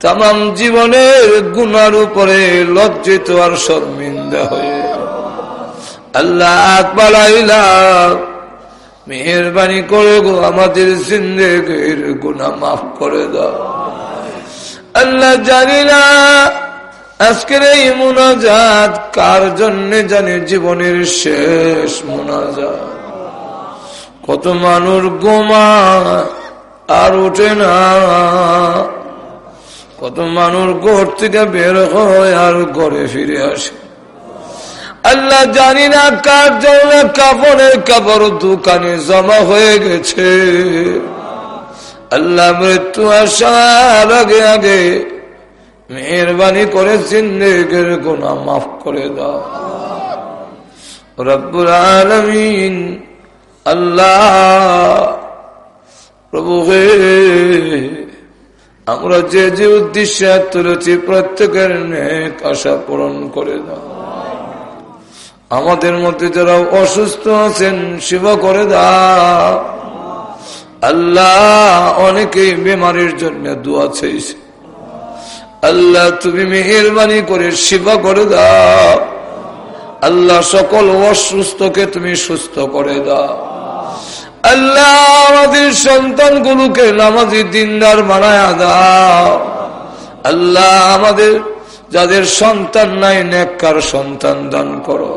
তাম জীবনের গুনার উপরে লজ্জিত আর শর্মিন্দা হয়ে আল্লাহ মেহরবানি করে গো আমাদের জিন্দেগের গুণা মাফ করে দাও। আল্লাহ জানি না আজকের এই মোনাজাত কার জন্য জানি জীবনের শেষ মোনাজাত? কত মানুষ গোমা আর ওঠে না। কত মানুষ ঘর থেকে বের হয় আর ঘরে ফিরে আসে। আল্লাহ জানি না কার জন্য কাপড়ের কাপড় দোকানে জমা হয়ে গেছে। আল্লাহ মৃত্যু আসার আগে আগে মেহরবানি করে জিন্দেগের গোনা মাফ করে দাও। রব্বুল আলমিন আল্লাহ প্রভু হে আমরা যে যে উদ্দেশ্যে তুলেছি প্রত্যেকের আশা পূরণ করে দাও। আমাদের মধ্যে যারা অসুস্থ আছেন, সেবা করে দাও। আল্লাহ অনেকেই বেমারির জন্য দোয়া চেয়েছে আল্লাহ, তুমি মেহরবানি করে সেবা করে দাও। আল্লাহ, সকল অসুস্থকে তুমি সুস্থ করে দাও। আল্লাহ, আমাদের সন্তান সন্তানগুলোকে নামাজি দিনদার বানায় দাও। আল্লাহ, আমাদের যাদের সন্তান নাই, নেককার সন্তান দান করো।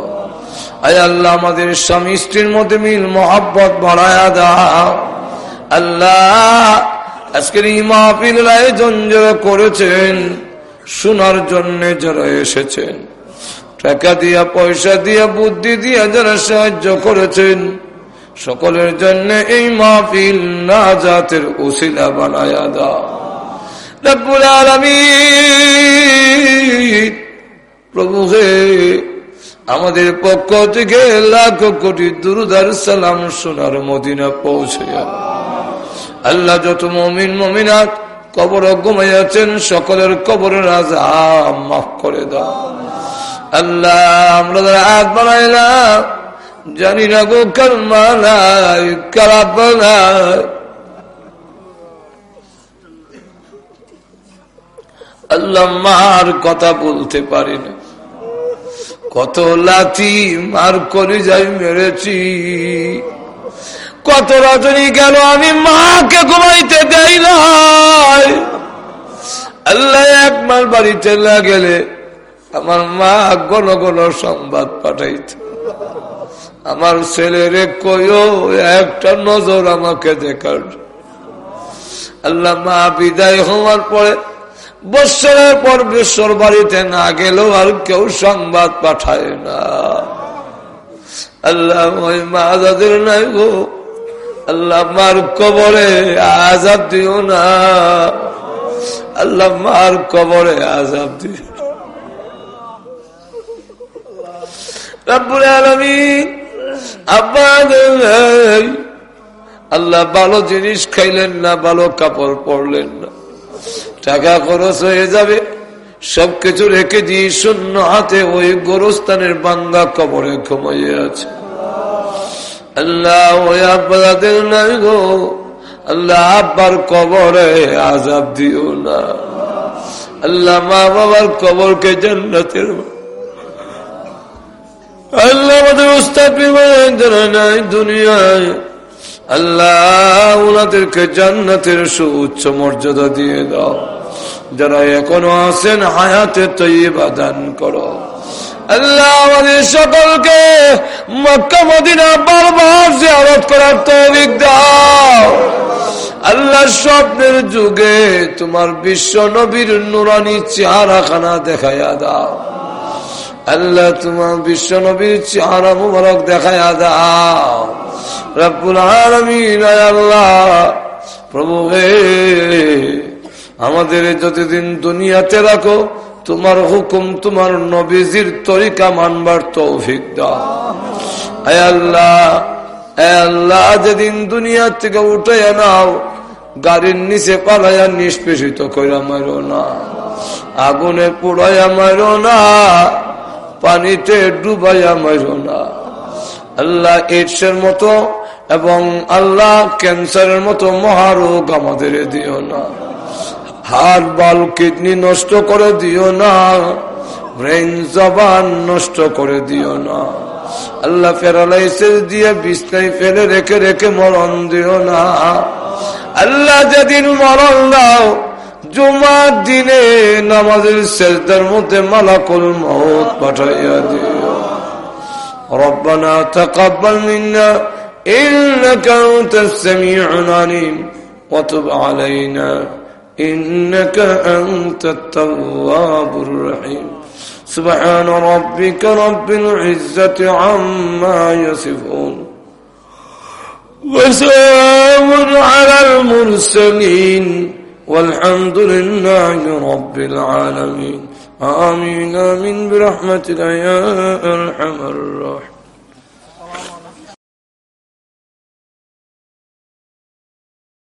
আয় আল্লাহ, আমাদের স্বামী স্ত্রীর মধ্যে মিল মোহাব্বত বাড়ায়া দাও। আল্লাহ আজকের এই মাহফিল আয়োজন যারা করেছেন, শোনার জন্য যারা এসেছেন। টাকা দিয়া, পয়সা দিয়া, বুদ্ধি দিয়া যারা সাহায্য করেছেন, সকলের জন্য এই মাহফিল না জাতের ওসিলা বানায়া দাও। প্রভু হে, আমাদের পক্ষ থেকে লাখ কোটি দুরুদার সালাম সোনার মদিনা পৌঁছে আল্লাহ যত মমিন, মমিনাত, কবর ঘুমাইয়াছেন, সকলের কবরের আজাব মাফ করে দাও। আল্লাহ, আমরা হাত বানাইলাম জানি না গো কারমালাই কারাবালাই আল্লাহ, মার কথা বলতে পারি না। কত লাথি মার করে যাই মেরেছি। কত রজনী গেল আমি মাকে ঘুমাইতে দেই নাই। আল্লাহ এক মাস বাড়িতে না গেলে আমার মা গণ গণ সংবাদ পাঠাইতে। আমার ছেলেরে কইও, একটা নজর আমাকে দেখার। আল্লাহ মা বিদায় হওয়ার পরে বৎসরের পর বেশ্বর বাড়িতে না গেলেও আর কেউ সংবাদ পাঠায় না। আল্লাহ ওই মা যাদের নাই গো আল্লাহ মার কবরে আজাব দিও না। আল্লাহ মার কবরে আজাব দিও রব্বুল আলমিন আল্লাহ ভালো জিনিস খাইলেন না, ভালো কাপড় পরলেন না। টাকা খরচ হয়ে যাবে, সবকিছু রেখে দিয়ে শূন্য হাতে ওই গোরস্থানের বাঙ্গা কবরে ঘুমাইয়ে আছে। আল্লাহ নাই গো। আল্লাহ আব্বার কবরে আজাব দিও না। আল্লাহ মা বাবার কবরকে জান্নাতের আল্লাহ আমাদের মর্যাদা দিয়ে দাও। যারা এখনও আছেন, হায়াতে তৈবা দান করো। আল্লাহ সকলকে মক্কা, মদিনা বারবার জিয়ারত করার তৌফিক দাও। আল্লাহ স্বপ্নের যুগে তোমার বিশ্ব নবীর নুরানি চেহারাখানা দেখাইয়া দাও। আল্লাহ তোমার বিশ্ব নবীর চেহারা মুবারক দেখাইয়া দাও। রব্বুল আলমিন আল্লাহ। প্রভু হে, আমাদের যতদিন দুনিয়াতে রাখো তোমার হুকুম তোমার নবীজির তরিকা মানবার তৌফিক আল্লাহ আল্লাহ, যেদিন দুনিয়া থেকে উঠে নাও, গাড়ির নিচে পালাইয়া নিষ্পেষিত কইরা মারো না। আগুনে পোড়াইয়া মারো না, পানিতে ডুবাইয়া মারো না। আল্লাহ এইডসের মতো এবং আল্লাহ ক্যান্সারের মতো মহারোগ আমাদের দিও না। হাত বাল কিডনি নষ্ট করে দিও না ব্রেন জবান নষ্ট করে দিও না আল্লাহ প্যারালাইসিস দিয়ে বিছনায় ফেলে রেখে রেখে মরণ দিও না আল্লাহ যেদিন মরণ দাও জুমার দিনে নামাজের শেষদের মধ্যে মালাকুল মত পাঠাইয়া দিও ربنا تقبل منا إنك أنت السميع العليم وتب علينا إنك أنت التواب الرحيم. سبحان ربك رب العزة عما يصفون. وسلام على المرسلين. والحمد لله رب العالمين. آمين. آمين برحمتك يا أرحم الراحمين.